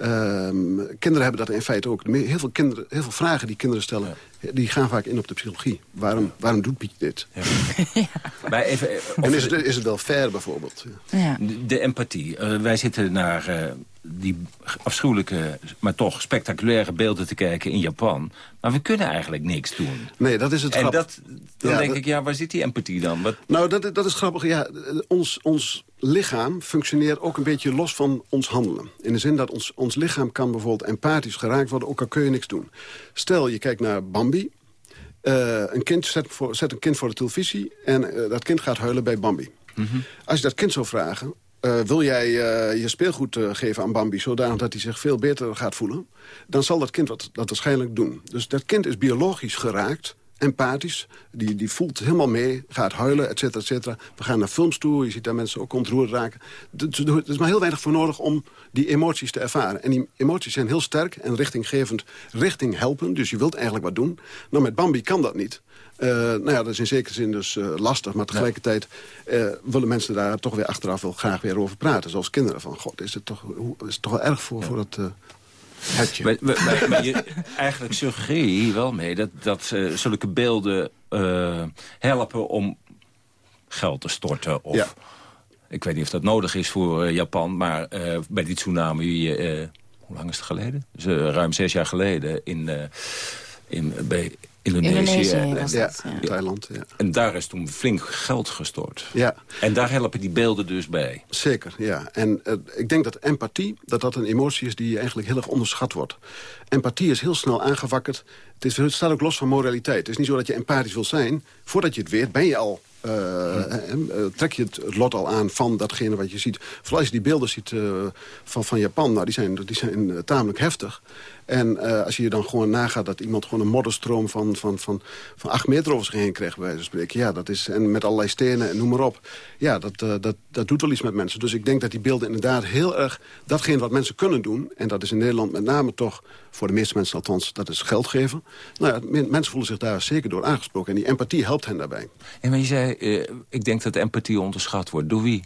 Ehm, kinderen hebben dat in feite ook. Heel veel, kinderen, heel veel vragen die kinderen stellen, die gaan vaak in op de psychologie. Waarom, waarom doet Piet dit? [laughs] Maar even, eh, En is het, is het wel fair bijvoorbeeld? De, de empathie. Eh, wij zitten naar eh, die afschuwelijke, maar toch spectaculaire beelden te kijken in Japan. Maar we kunnen eigenlijk niks doen. Nee, dat is het En grap. dat, dan Ja, denk dat- ik, ja, waar zit die empathie dan? Wat, Nou, dat, dat is grappig. Ja, ons, ons lichaam functioneert ook een beetje los van ons handelen. In de zin dat ons, ons lichaam kan bijvoorbeeld empathisch geraakt worden... ook al kun je niks doen. Stel, je kijkt naar Bambi. Eh, een kind zet, voor, zet een kind voor de televisie... en eh, dat kind gaat huilen bij Bambi. Als je dat kind zou vragen... eh, wil jij je speelgoed geven aan Bambi... zodanig dat hij zich veel beter gaat voelen... dan zal dat kind wat, dat waarschijnlijk doen. Dus dat kind is biologisch geraakt empathisch. Die, die voelt helemaal mee, gaat huilen, et cetera, et cetera. We gaan naar films toe, je ziet daar mensen ook ontroerd raken. Er is maar heel weinig voor nodig om die emoties te ervaren. En die emoties zijn heel sterk en richtinggevend, richting helpen. Dus je wilt eigenlijk wat doen. Nou, met Bambi kan dat niet. Eh, nou ja, dat is in zekere zin dus eh, lastig. Maar tegelijkertijd eh, willen mensen daar toch weer achteraf wel graag weer over praten. Zoals kinderen van, god, is het toch, hoe, is het toch wel erg voor, voor dat... Maar, maar- maar- maar je, [laughs] eigenlijk suggereer je hier wel mee dat, dat eh, zulke beelden eh, helpen om geld te storten. Of, Ja. Ik weet niet of dat nodig is voor eh, Japan, maar bij die tsunami... hoe lang is het geleden? Dus, ruim zes jaar geleden in... in, bij Indonesië. Indonesië was Ja, dat, ja. Thailand, ja. En daar is toen flink geld gestort. Ja. En daar helpen die beelden dus bij. Zeker, ja. En eh, ik denk dat empathie, dat dat een emotie is die eigenlijk heel erg onderschat wordt. Empathie is heel snel aangewakkerd. Het, is, het staat ook los van moraliteit. Het is niet zo dat je empathisch wil zijn. Voordat je het weet, ben je al... eh, eh, trek je het, lot al aan van datgene wat je ziet. Vooral als je die beelden ziet eh, van, van Japan, nou, die zijn, die zijn tamelijk heftig. En eh, als je dan gewoon nagaat dat iemand gewoon een modderstroom van, van, van, van acht meter over zich heen krijgt, bij wijze van spreken. Ja, dat is, en met allerlei stenen en noem maar op. Ja, dat, eh, dat, dat doet wel iets met mensen. Dus ik denk dat die beelden inderdaad heel erg datgene wat mensen kunnen doen. En dat is in Nederland met name toch, voor de meeste mensen althans, dat is geld geven. Nou ja, men- mensen voelen zich daar zeker door aangesproken. En die empathie helpt hen daarbij. En maar je zei, eh, ik denk dat empathie onderschat wordt. Door wie?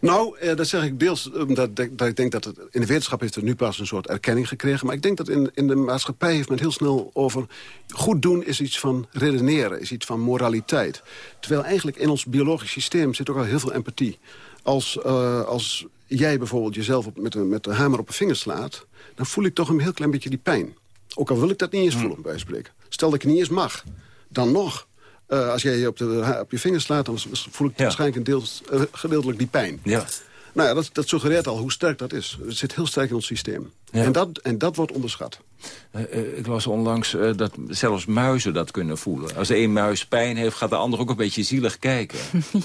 Nou, eh, dat zeg ik deels omdat dat, dat ik denk dat het, in de wetenschap heeft het nu pas een soort erkenning gekregen. Maar ik denk dat in, in de maatschappij heeft men heel snel over... goed doen is iets van redeneren, is iets van moraliteit. Terwijl eigenlijk in ons biologisch systeem zit ook al heel veel empathie. Als, eh, als jij bijvoorbeeld jezelf op, met, een, met een hamer op een vinger slaat... dan voel ik toch een heel klein beetje die pijn. Ook al wil ik dat niet eens voelen, bij spreken. Stel dat ik het niet eens mag, dan nog... Eh, als jij je op, de, op je vinger slaat, dan voel ik waarschijnlijk een deels, eh, gedeeltelijk die pijn. Ja. Nou ja, dat, dat suggereert al hoe sterk dat is. Het zit heel sterk in ons systeem. En, dat, en dat wordt onderschat. Eh, eh, ik las onlangs eh, dat zelfs muizen dat kunnen voelen. Als een muis pijn heeft, gaat de ander ook een beetje zielig kijken. [laughs]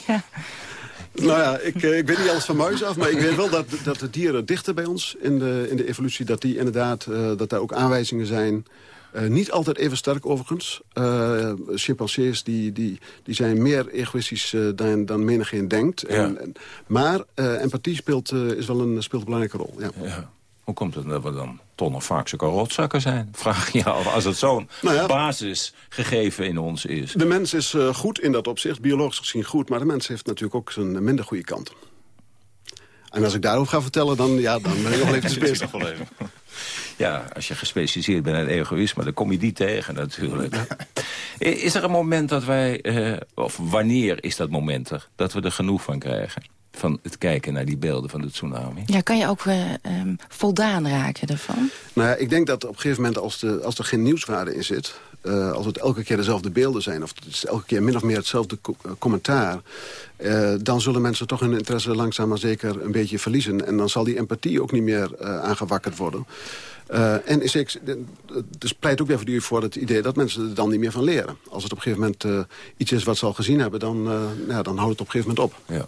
Nou ja, ik, ik weet niet alles van muizen af, maar ik weet wel dat, dat de dieren dichter bij ons in de, in de evolutie, dat die inderdaad, eh, dat daar ook aanwijzingen zijn. Eh, niet altijd even sterk overigens. Eh chimpansees die, die, die zijn meer egoïstisch eh, dan, dan menigeen denkt. En, en- maar empathie speelt, is wel een, speelt een belangrijke rol. Ja. Ja. Hoe komt het dat we dan toch nog vaak zulke rotzakken zijn? [laughs] Vraag je je af, als het zo'n Nou ja. basisgegeven in ons is. De mens is goed in dat opzicht, biologisch gezien goed... maar de mens heeft natuurlijk ook zijn minder goede kant. En als ik daarover ga vertellen, dan, ja, dan ben ik nog [laughs] even bezig. Ja, als je gespecialiseerd bent in egoïsme, dan kom je die tegen natuurlijk. [laughs] Is er een moment dat wij, eh, of wanneer is dat moment er, dat we er genoeg van krijgen? Van het kijken naar die beelden van de tsunami? Ja, kan je ook eh, ehm, voldaan raken ervan? Nou ja, ik denk dat op een gegeven moment als, de, als er geen nieuwswaarde in zit... eh, als het elke keer dezelfde beelden zijn... of het is elke keer min of meer hetzelfde eh, commentaar... eh, dan zullen mensen toch hun interesse langzaam maar zeker een beetje verliezen. En dan zal die empathie ook niet meer aangewakkerd worden. En is ik, dus pleit ook weer voor, het idee dat mensen er dan niet meer van leren. Als het op een gegeven moment iets is wat ze al gezien hebben... dan, eh, ja, dan houdt het op een gegeven moment op. Ja.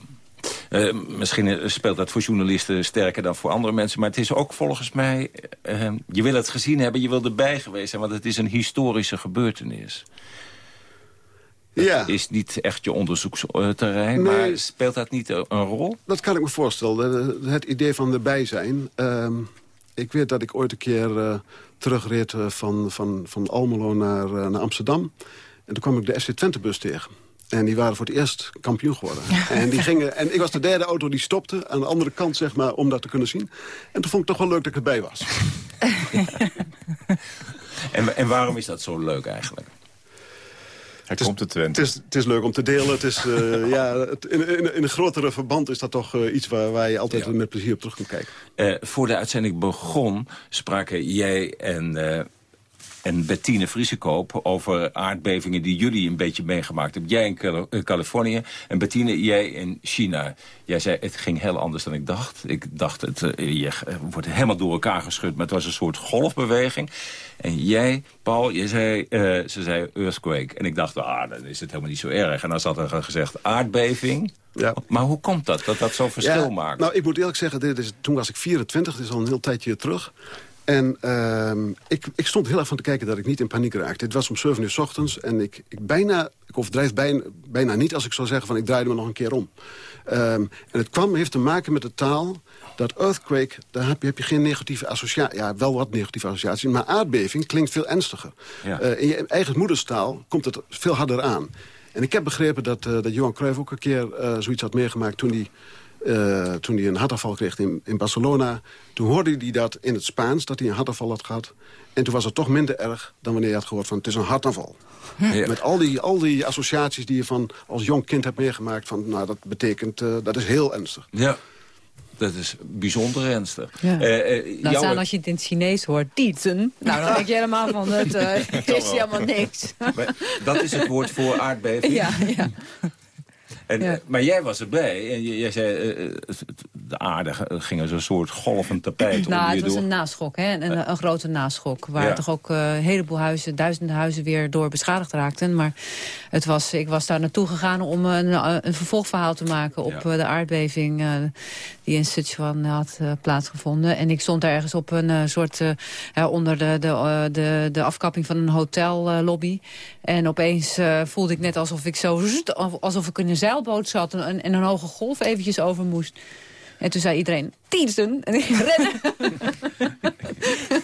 Eh, misschien speelt dat voor journalisten sterker dan voor andere mensen. Maar het is ook volgens mij... eh, je wil het gezien hebben, je wil erbij geweest zijn. Want het is een historische gebeurtenis. Ja. Is niet echt je onderzoeksterrein. Nee. Maar speelt dat niet een rol? Dat kan ik me voorstellen. Het idee van erbij zijn. Ehm, ik weet dat ik ooit een keer eh, terugreed van, van, van Almelo naar, naar Amsterdam. En toen kwam ik de FC Twente-bus tegen. En die waren voor het eerst kampioen geworden. [laughs] En, die gingen, en ik was de derde auto die stopte aan de andere kant, zeg maar, om dat te kunnen zien. En toen vond ik toch wel leuk dat ik erbij was. [laughs] En, en waarom is dat zo leuk eigenlijk? Hij komt Twente. Het is, het is leuk om te delen. Het is, eh, [laughs] ja, het, in, in, in een grotere verband is dat toch eh, iets waar, waar je altijd met plezier op terug kunt kijken. Eh, voor de uitzending begon spraken jij en, eh, en Bettine Vriesekoop... over aardbevingen die jullie een beetje meegemaakt hebben. Jij in eh, Californië en Bettine, jij in China. Jij zei, het ging heel anders dan ik dacht. Ik dacht, het eh, je eh, wordt helemaal door elkaar geschud... maar het was een soort golfbeweging. En jij, Paul, je zei, ze zei earthquake. En ik dacht, ah, dan is het helemaal niet zo erg. En dan zat er gezegd aardbeving... Ja. Maar hoe komt dat, dat dat zo'n verschil Ja, maakt? Nou, ik moet eerlijk zeggen, dit is, toen was ik 24, dit is al een heel tijdje terug. En ehm, ik, ik stond heel erg van te kijken dat ik niet in paniek raakte. Het was om 7 uur s ochtends en ik, ik bijna, ik overdrijf bijna, bijna niet als ik zou zeggen van ik draaide me nog een keer om. Ehm, en het kwam, heeft te maken met de taal dat earthquake, daar heb je, heb je geen negatieve associatie. Ja, wel wat negatieve associaties, maar aardbeving klinkt veel ernstiger. Ja. Eh, in je eigen moederstaal komt het veel harder aan. En ik heb begrepen dat, eh, dat Johan Cruijff ook een keer eh, zoiets had meegemaakt... toen hij eh, toen hij een hartaanval kreeg in, in Barcelona. Toen hoorde hij dat in het Spaans, dat hij een hartaanval had gehad. En toen was het toch minder erg dan wanneer je had gehoord van... het is een hartaanval. Ja. Met al die, al die associaties die je van als jong kind hebt meegemaakt... van nou, dat betekent, eh, dat is heel ernstig. Ja. dat is bijzonder ernstig. Ja. Eh, eh, jouw- staan als je het in het Chinees hoort. Tietzen. Nou, dan denk je helemaal van, het [laughs] is helemaal niks. Maar dat is het woord voor aardbeving. Ja, ja. En, Ja. Maar jij was erbij en jij, zei, eh, eh, de aarde ging als een soort golvend tapijt [clears throat] Nou, het was door. een naschok, hè? Een, een grote naschok. Waar Ja. toch ook eh, een heleboel huizen, duizenden huizen weer door beschadigd raakten. Maar het was, ik was daar naartoe gegaan om een, eh, een vervolgverhaal te maken op Ja. eh, de aardbeving die in Sichuan had plaatsgevonden. En ik stond daar ergens op een soort, onder de, de, de, de afkapping van een hotellobby. en opeens voelde ik net alsof ik zo, [laughs] alsof ik in een zeilboot zat en, en een hoge golf eventjes over moest. En toen zei iedereen, Tiensten. En ik rennen. [laughs]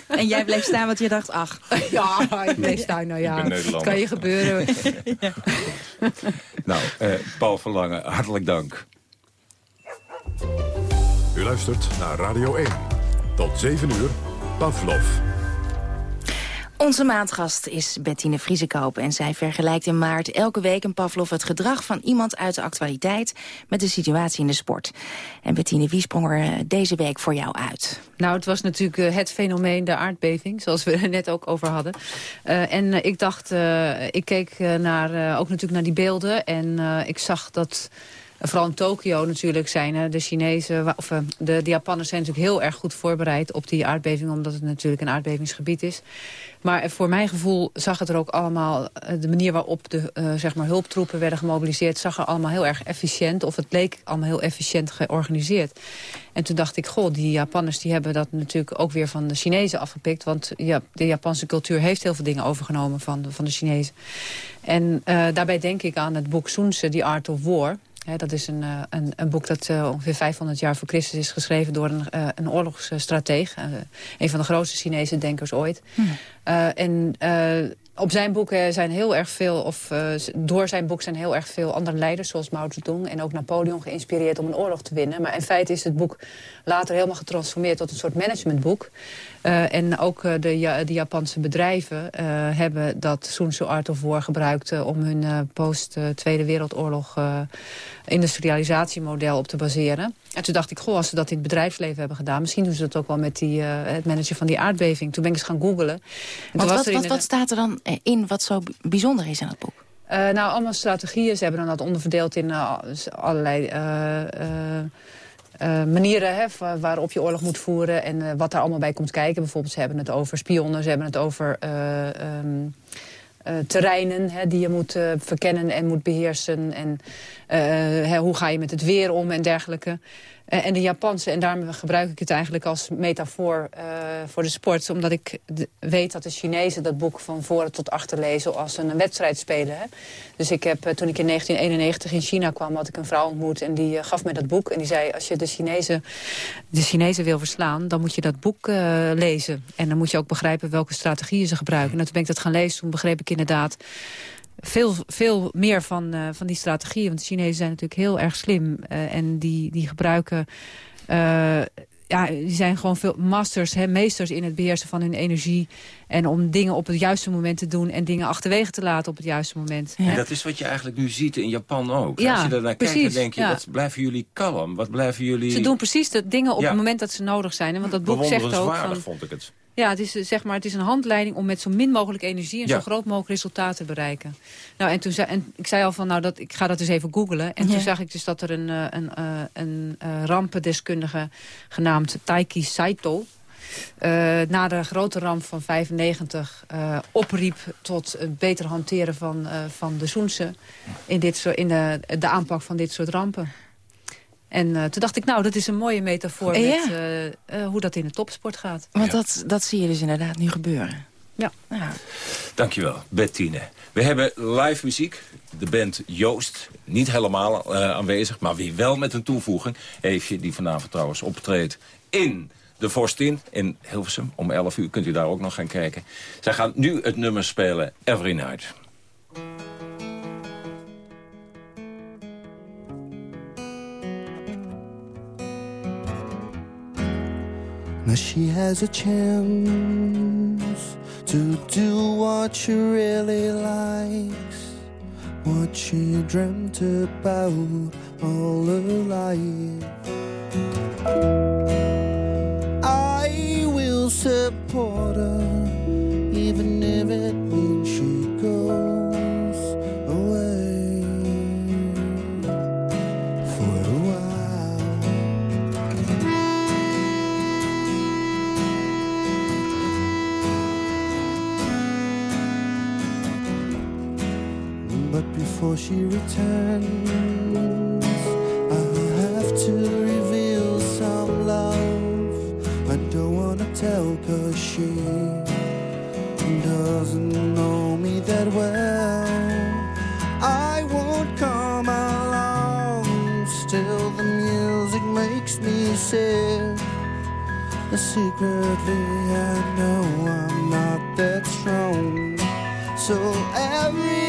En jij bleef staan, want je dacht, ach. [laughs] Ja, ik bleef staan. Nou ja, Nederlander. kan je gebeuren. [laughs] Nou, eh, Paul Verlangen, hartelijk dank. U luistert naar Radio 1. Tot 7 uur, Pavlov. Onze maandgast is Bettine Vriesekoop en zij vergelijkt in maart elke week een Pavlov het gedrag van iemand uit de actualiteit met de situatie in de sport. En Bettine, wie sprong er eh, deze week voor jou uit? Nou, het was natuurlijk eh, het fenomeen de aardbeving, [laughs] zoals we er net ook over hadden. Eh, en ik dacht, ik keek naar, ook natuurlijk naar die beelden en ik zag dat... eh, Vooral in Tokio natuurlijk zijn eh, de Chinezen, of eh, de, Japanners zijn natuurlijk heel erg goed voorbereid op die aardbeving, omdat het natuurlijk een aardbevingsgebied is. Maar voor mijn gevoel zag het er ook allemaal, eh, de manier waarop de eh, zeg maar hulptroepen werden gemobiliseerd, zag er allemaal heel erg efficiënt, of het leek allemaal heel efficiënt georganiseerd. En toen dacht ik, goh, die Japanners die hebben dat natuurlijk ook weer van de Chinezen afgepikt. Want ja, de Japanse cultuur heeft heel veel dingen overgenomen van de, van de Chinezen. En eh, daarbij denk ik aan het boek Tzu, The Art of War. Dat is een, eh, een, een boek dat eh, ongeveer 500 jaar voor Christus is geschreven door een, eh, een oorlogsstrateeg. een van de grootste Chinese denkers ooit. Eh, en op zijn boeken zijn heel erg veel, of door zijn boek zijn heel erg veel andere leiders, zoals Mao Zedong en ook Napoleon, geïnspireerd om een oorlog te winnen. Maar in feite is het boek later helemaal getransformeerd tot een soort managementboek. Eh, en ook eh, de, Ja- de Japanse bedrijven eh, hebben dat Sun Tzu Art of War gebruikt om hun post-Tweede Wereldoorlog industrialisatiemodel op te baseren. En toen dacht ik, goh, als ze dat in het bedrijfsleven hebben gedaan... misschien doen ze dat ook wel met die, het managen van die aardbeving. Toen ben ik eens gaan googlen. En toen Want was wat, wat, wat staat er dan in wat zo bijzonder is aan het boek? nou, allemaal strategieën. Ze hebben dan dat onderverdeeld in allerlei eh, manieren hè, waarop je oorlog moet voeren. En eh, wat daar allemaal bij komt kijken. Bijvoorbeeld, ze hebben het over spionnen, ze hebben het over eh, ehm, eh, terreinen hè, die je moet verkennen en moet beheersen. En hè, hoe ga je met het weer om en dergelijke. Eh, en de Japanse, en daarom gebruik ik het eigenlijk als metafoor eh, voor de sport. Omdat ik weet dat de Chinezen dat boek van voren tot achter lezen als een, wedstrijd spelen. Hè. Dus ik heb, eh, toen ik in 1991 in China kwam, had ik een vrouw ontmoet. En die gaf me dat boek. En die zei, als je de Chinezen, de Chinezen wil verslaan, dan moet je dat boek lezen. En dan moet je ook begrijpen welke strategieën ze gebruiken. En toen ben ik dat gaan lezen, toen begreep ik inderdaad veel, veel meer van, eh, van die strategieën. Want de Chinezen zijn natuurlijk heel erg slim. eh, en die, die gebruiken... eh, ja, die zijn gewoon veel masters, hè, meesters in het beheersen van hun energie. En om dingen op het juiste moment te doen en dingen achterwege te laten op het juiste moment. En dat is wat je eigenlijk nu ziet in Japan ook. Ja, Als je daar naar kijkt, dan denk je, ja. wat blijven jullie kalm? Wat blijven jullie... Ze doen precies de dingen op Ja. het moment dat ze nodig zijn. hè, Want dat boek zegt ook Bewonderenswaardig van... vond ik het. Ja, het is, eh, zeg maar, het is een handleiding om met zo min mogelijk energie... en Ja. zo groot mogelijk resultaat te bereiken. Nou, en, toen zei, en ik zei al van, nou, dat, ik ga dat eens even googlen. En Ja. toen zag ik dus dat er een, eh, een, eh, een eh, rampendeskundige genaamd Taiki Saito... eh, na de grote ramp van 95 eh, opriep tot het beter hanteren van, eh, van de Soense... in, dit soort, in de, de aanpak van dit soort rampen. En eh, toen dacht ik, nou, dat is een mooie metafoor Ja. met eh, eh, hoe dat in de topsport gaat. Want dat, dat zie je dus inderdaad nu gebeuren. Ja. Dankjewel, Bettine. We hebben live muziek. De band Joost, niet helemaal eh, aanwezig, maar wie wel met een toevoeging. Eefje, die vanavond trouwens optreedt in de Vorstin in Hilversum. Om 11 uur kunt u daar ook nog gaan kijken. Zij gaan nu het nummer spelen, Every Night. Now she has a chance to do what she really likes, what she dreamt about all her life. I will support her, even if it means she But before she returns, I have to reveal some love. I don't wanna tell cause she doesn't know me that well. I won't come along, still the music makes me sad. Secretly, I know I'm not that strong. So every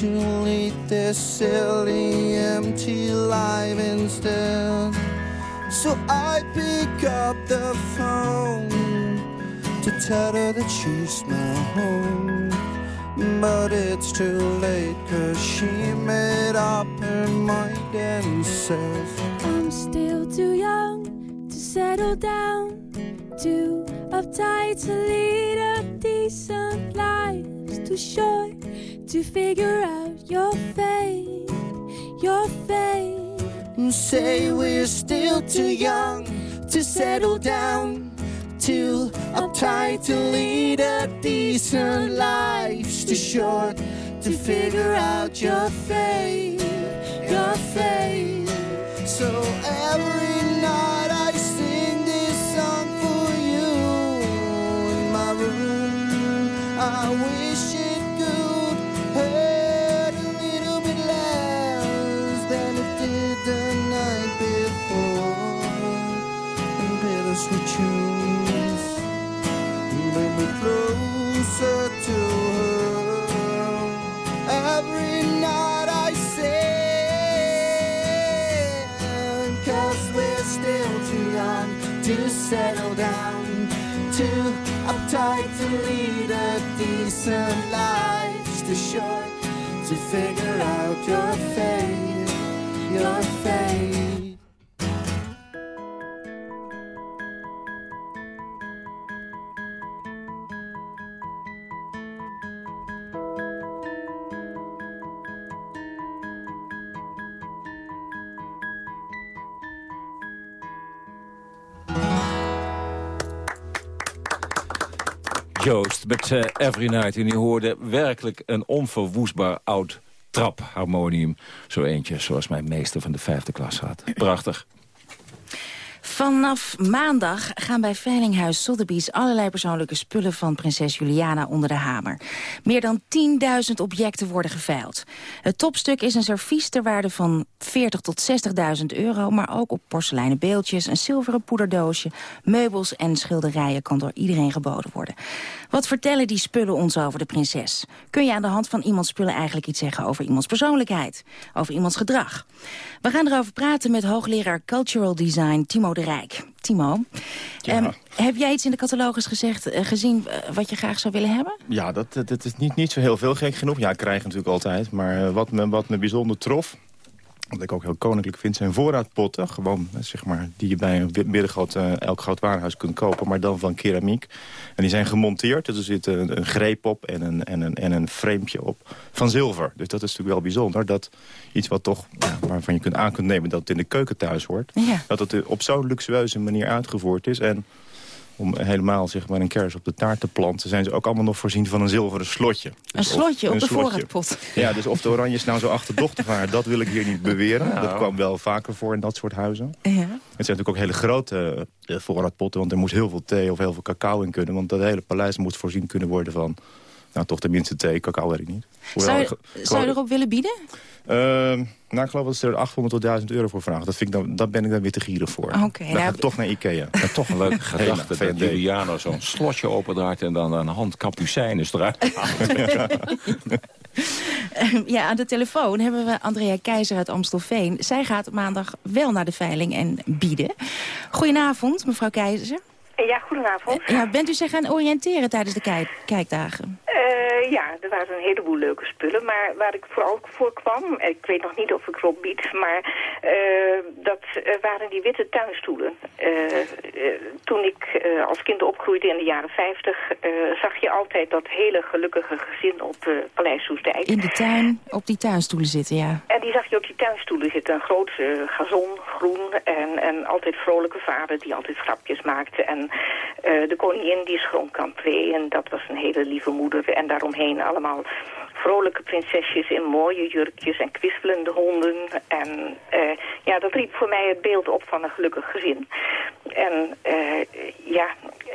to lead this silly empty life instead. So I pick up the phone To tell her that she's my home. But it's too late cause she made up her mind and says I'm still too young to settle down, too uptight to lead a decent life, too short to figure out your fate, your fate. Say we're still too young to settle down, too uptight to lead a decent life, too short to figure out your fate, your fate. So every night I sing this song for you in my room. I wish And bittersweet tunes bring me closer to her. Every night I sing, cause we're still too young to settle down, too uptight to lead a decent life, too short to figure out your fate, your fate. Met eh, Every Night. En die hoorde werkelijk een onverwoestbaar oud trapharmonium. Zo eentje zoals mijn meester van de vijfde klas had. Prachtig. Vanaf maandag gaan bij Veilinghuis Sotheby's allerlei persoonlijke spullen van prinses Juliana onder de hamer. Meer dan 10.000 objecten worden geveild. Het topstuk is een servies ter waarde van 40.000 tot 60.000 euro, maar ook op porseleinen beeldjes, een zilveren poederdoosje, meubels en schilderijen kan door iedereen geboden worden. Wat vertellen die spullen ons over de prinses? Kun je aan de hand van iemands spullen eigenlijk iets zeggen over iemands persoonlijkheid? Over iemands gedrag? We gaan erover praten met hoogleraar Cultural Design Timo de Rijk. Timo, ehm, heb jij iets in de catalogus gezegd, eh, gezien eh, wat je graag zou willen hebben? Ja, dat, dat, dat is niet, niet zo heel veel gek genoeg. Ja, ik krijg natuurlijk altijd. Maar eh, wat, me, wat me bijzonder trof... Wat ik ook heel koninklijk vind, zijn voorraadpotten. Gewoon, eh, zeg maar, die je bij een middengroot, eh, elk groot warenhuis kunt kopen. Maar dan van keramiek. En die zijn gemonteerd. Dus er zit een, een greep op en een, en, een, en een framepje op van zilver. Dus dat is natuurlijk wel bijzonder. Dat iets wat toch, ja, waarvan je kunt aan kunt nemen dat het in de keuken thuis hoort. Ja. Dat het op zo'n luxueuze manier uitgevoerd is. En om helemaal zeg maar, een kers op de taart te planten... zijn ze ook allemaal nog voorzien van een zilveren slotje. Een Dus of- slotje op een de slotje. voorraadpot. Ja, dus of de Oranjes nou zo achterdochtig waren, dat wil ik hier niet beweren. Dat kwam wel vaker voor in dat soort huizen. Ja. Het zijn natuurlijk ook hele grote eh, voorraadpotten, want er moet heel veel thee of heel veel cacao in kunnen. Want dat hele paleis moet voorzien kunnen worden van, nou toch tenminste thee, cacao weet ik niet. Hoewel, Zou je, ge- zou je erop willen bieden? Ehm, nou, ik geloof dat ze er 800 tot 1000 euro voor vragen. Dat, vind ik dan, dat ben ik dan weer te gierig voor. Oké, dan nou, ga ik toch naar Ikea. Maar toch een leuke [laughs] gedachte dat. Juliano zo'n slotje opendraait... en dan een hand kapucijnes eruit haalt. ja, aan de telefoon hebben we Andrea Keizer uit Amstelveen. Zij gaat maandag wel naar de veiling en bieden. Goedenavond, mevrouw Keizer. Ja, goedenavond. Ja, bent u zich gaan oriënteren tijdens de kijk- kijkdagen? Eh, ja, er waren een heleboel leuke spullen. Maar waar ik vooral voor kwam, ik weet nog niet of ik erop bied, maar eh, dat eh, waren die witte tuinstoelen. Toen ik als kind opgroeide in de jaren 50, eh, zag je altijd dat hele gelukkige gezin op Paleis Soesdijk. In de tuin op die tuinstoelen zitten, ja. En die zag je op die tuinstoelen zitten. Een groot gazon, groen en, en altijd vrolijke vader die altijd grapjes maakte. En de koningin die schonk entree en dat was een hele lieve moeder. En daaromheen allemaal vrolijke prinsesjes in mooie jurkjes en kwispelende honden. En eh, ja, dat riep voor mij het beeld op van een gelukkig gezin. En eh, ja,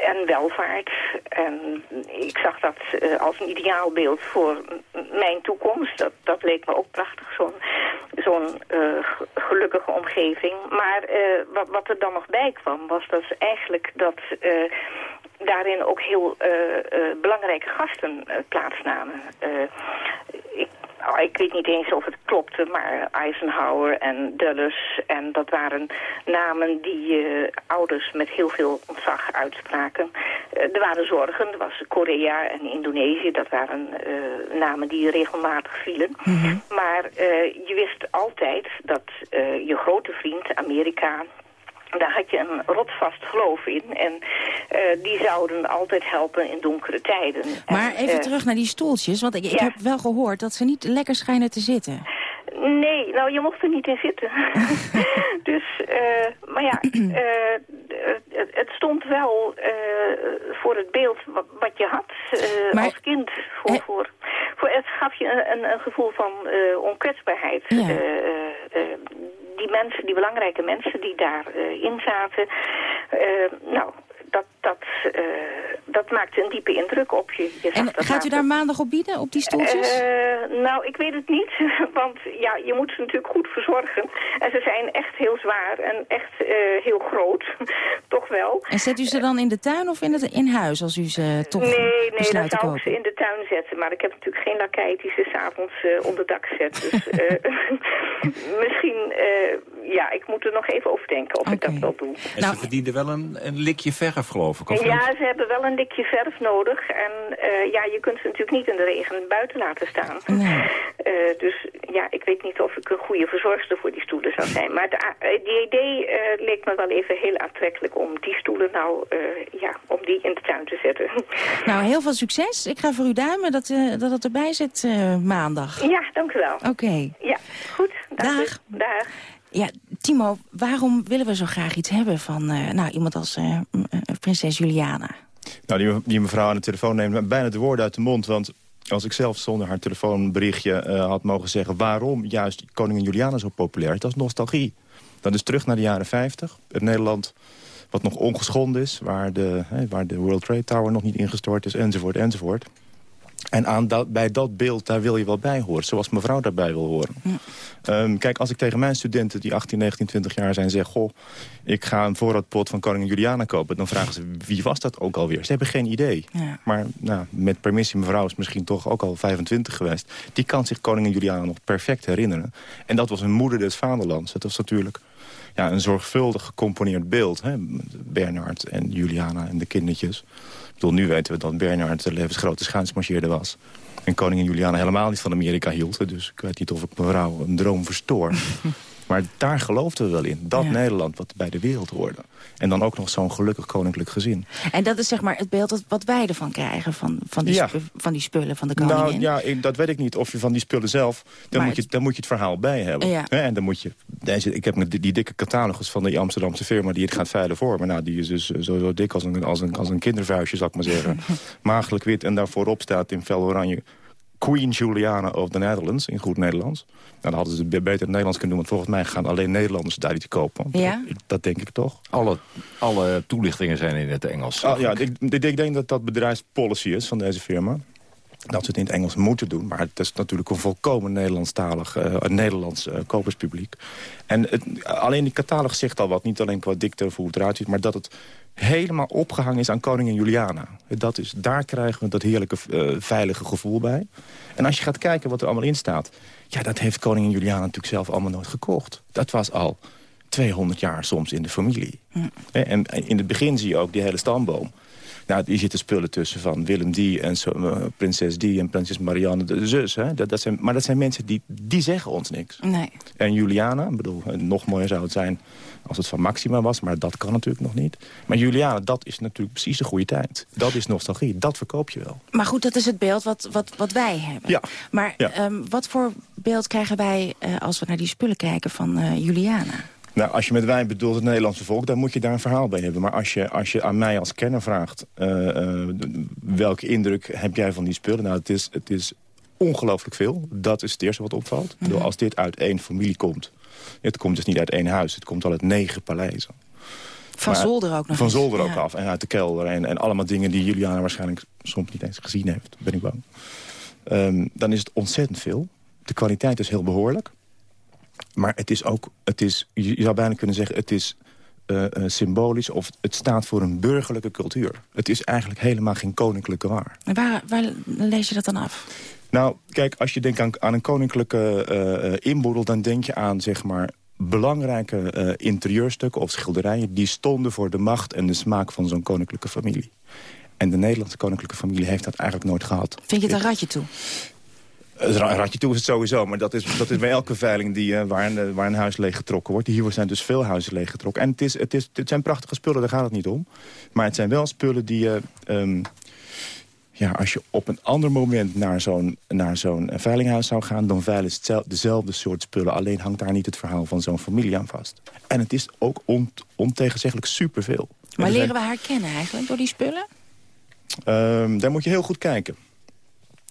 en welvaart. En ik zag dat eh, als een ideaalbeeld voor m- mijn toekomst. Dat, dat leek me ook prachtig, zo'n zo'n gelukkige omgeving. Maar wat, wat er dan nog bij kwam, was dat eigenlijk dat... daarin ook heel eh, eh, belangrijke gasten eh, plaatsnamen. Ik, oh, ik weet niet eens of het klopte, maar Eisenhower en Dulles... en dat waren namen die ouders met heel veel ontzag uitspraken. Er waren zorgen, er was Korea en Indonesië... dat waren namen die regelmatig vielen. Maar eh, je wist altijd dat je grote vriend, Amerika... Daar had je een rotvast geloof in. En eh, die zouden altijd helpen in donkere tijden. Maar En, even eh, terug naar die stoeltjes, want ik, ik heb wel gehoord dat ze niet lekker schijnen te zitten. Nee, nou je mocht er niet in zitten. [laughs] dus, eh, maar ja, [clears throat] eh, het, het stond wel eh, voor het beeld wat, wat je had Maar- als kind. Voor, voor, voor, het gaf je een, een, een gevoel van onkwetsbaarheid. Ja. Die mensen, die belangrijke mensen die daarin in zaten, nou, dat, eh, dat maakte een diepe indruk op je. je En gaat u daar maandag op bieden, op die stoeltjes? Eh, nou, ik weet het niet, [laughs] want ja, je moet ze natuurlijk goed verzorgen. En ze zijn echt heel zwaar en echt eh, heel groot, [laughs] toch wel. En zet u ze dan in de tuin of in, het, in huis als u ze toch nee, nee, te zou ik ze in de tuin zetten. Maar ik heb natuurlijk geen lakai die ze s'avonds onder dak zet. Dus [laughs] misschien, ja, ik moet er nog even over denken of ik dat wel doe. En ze verdienden wel een, een likje verf, geloof ik, of niet? Ja, ze hebben wel een likje verf nodig. En eh, ja, je kunt ze natuurlijk niet in de regen buiten laten staan. [laughs] Eh, dus ja, ik weet niet of ik een goede verzorgster voor die stoelen zou zijn. Maar a- eh, die idee eh, leek me wel even heel aantrekkelijk om die stoelen nou, eh, ja, om die in de tuin te zetten. [laughs] Nou, heel veel succes. Ik ga voor u duimen dat, eh, dat het erbij zit eh, maandag. ja, dank u wel. Oké. Ja, goed. Dag. Dag. Ja, Timo, waarom willen we zo graag iets hebben van eh, nou, iemand als eh, eh, prinses Juliana? Nou, die, mevrouw aan de telefoon neemt bijna de woorden uit de mond. Want als ik zelf zonder haar telefoonberichtje had mogen zeggen... waarom juist koningin Juliana zo populair is, dat is nostalgie. Dat is terug naar de jaren 50. Het Nederland wat nog ongeschonden is... waar de, waar de World Trade Tower nog niet ingestort is, enzovoort, enzovoort. En aan dat, bij dat beeld, daar wil je wel bij horen. Zoals mevrouw daarbij wil horen. Ehm, kijk, als ik tegen mijn studenten die 18, 19, 20 jaar zijn zeg... goh, ik ga een voorraadpot van koningin Juliana kopen... dan vragen ze, wie was dat ook alweer? Ze hebben geen idee. Ja. Maar nou, met permissie, mevrouw is misschien toch ook al 25 geweest. Die kan zich koningin Juliana nog perfect herinneren. En dat was een moeder des vaderlands. Het was natuurlijk ja, een zorgvuldig gecomponeerd beeld. Hè? Bernard en Juliana en de kindertjes. Bedoel, nu weten we dat Bernard de levensgrote schuinsmarcheerder was. En koningin Juliana helemaal niet van Amerika hield. Dus ik weet niet of ik mevrouw een droom verstoor. [laughs] Maar daar geloofden we wel in. Dat Nederland wat bij de wereld hoorde. En dan ook nog zo'n gelukkig koninklijk gezin. En dat is zeg maar het beeld wat wij ervan krijgen... van, van, die, Ja. van die spullen van de koningin. Nou ja, ik- dat weet ik niet. Of je van die spullen zelf... Dan, Maar moet, je, dan moet je het verhaal bij hebben. Ja. En dan moet je... Deze, ik heb die, die dikke catalogus van die Amsterdamse firma... die het gaat veilen voor. Maar nou, die is dus zo, zo dik als een, als, een, als een kindervuistje, zal ik maar zeggen. [laughs] Maagdelijk wit. En daar voorop staat in fel oranje... Queen Juliana of the Netherlands, in goed Nederlands. Nou, dan hadden ze het beter in het Nederlands kunnen doen... want volgens mij gaan alleen Nederlanders daar iets kopen. Want Ja? ik- dat denk ik toch. Alle, alle toelichtingen zijn in het Engels. Oh, ja, ik, ik, ik denk dat dat bedrijfspolicy is van deze firma. Dat ze het in het Engels moeten doen. Maar het is natuurlijk een volkomen Nederlandstalig, eh, een Nederlands eh, koperspubliek. En het, alleen die catalogus zegt al wat. Niet alleen qua dikte of hoe het eruit ziet. Maar dat het helemaal opgehangen is aan koningin Juliana. Dat is, daar krijgen we dat heerlijke, eh, veilige gevoel bij. En als je gaat kijken wat er allemaal in staat... ja, dat heeft koningin Juliana natuurlijk zelf allemaal nooit gekocht. Dat was al 200 jaar soms in de familie. Hè, En in het begin zie je ook die hele stamboom. Nou, hier zitten spullen tussen van Willem die en zo, eh, prinses die en prinses Marianne, de zus. Hè? Dat, dat zijn, maar dat zijn mensen die, die zeggen ons niks. Nee. En Juliana, ik bedoel, eh, nog mooier zou het zijn als het van Maxima was. Maar dat kan natuurlijk nog niet. Maar Juliana, dat is natuurlijk precies de goede tijd. Dat is nostalgie, dat verkoop je wel. Maar goed, dat is het beeld wat, wat, wat wij hebben. Ja. Maar Ja. ehm, wat voor beeld krijgen wij eh, als we naar die spullen kijken van Juliana? Nou, als je met wij bedoelt het Nederlandse volk, dan moet je daar een verhaal bij hebben. Maar als je, als je aan mij als kenner vraagt... eh, eh, welke indruk heb jij van die spullen? Nou, het is, het is ongelooflijk veel. Dat is het eerste wat opvalt. Bedoel, als dit uit één familie komt... Het komt dus niet uit één huis, het komt al uit negen paleizen. Van Maar- Zolder ook nog Van. Zolder ook Ja. af. En uit de kelder. En, en allemaal dingen die Juliana waarschijnlijk soms niet eens gezien heeft. Ben ik bang. Ehm, dan is het ontzettend veel. De kwaliteit is heel behoorlijk. Maar het is ook, het is, je zou bijna kunnen zeggen, het is eh, eh, symbolisch of het staat voor een burgerlijke cultuur. Het is eigenlijk helemaal geen koninklijke waar. En waar, waar lees je dat dan af? Nou, kijk, als je denkt aan, aan een koninklijke eh, inboedel... dan denk je aan, zeg maar, belangrijke interieurstukken of schilderijen... die stonden voor de macht en de smaak van zo'n koninklijke familie. En de Nederlandse koninklijke familie heeft dat eigenlijk nooit gehad. Vind je het een ratje toe? Het ra- ratje toe is het sowieso, maar dat is, dat is bij elke veiling die, eh, waar, een, waar een huis leeggetrokken wordt. Hier zijn dus veel huizen leeggetrokken. En het, is, het, is, het zijn prachtige spullen, daar gaat het niet om. Maar het zijn wel spullen die je... ehm, ja, als je op een ander moment naar zo'n naar zo'n veilinghuis zou gaan... dan veilen ze dezelfde soort spullen. Alleen hangt daar niet het verhaal van zo'n familie aan vast. En het is ook on, ontegenzeggelijk superveel. Maar er leren we haar kennen eigenlijk door die spullen? Ehm, daar moet je heel goed kijken.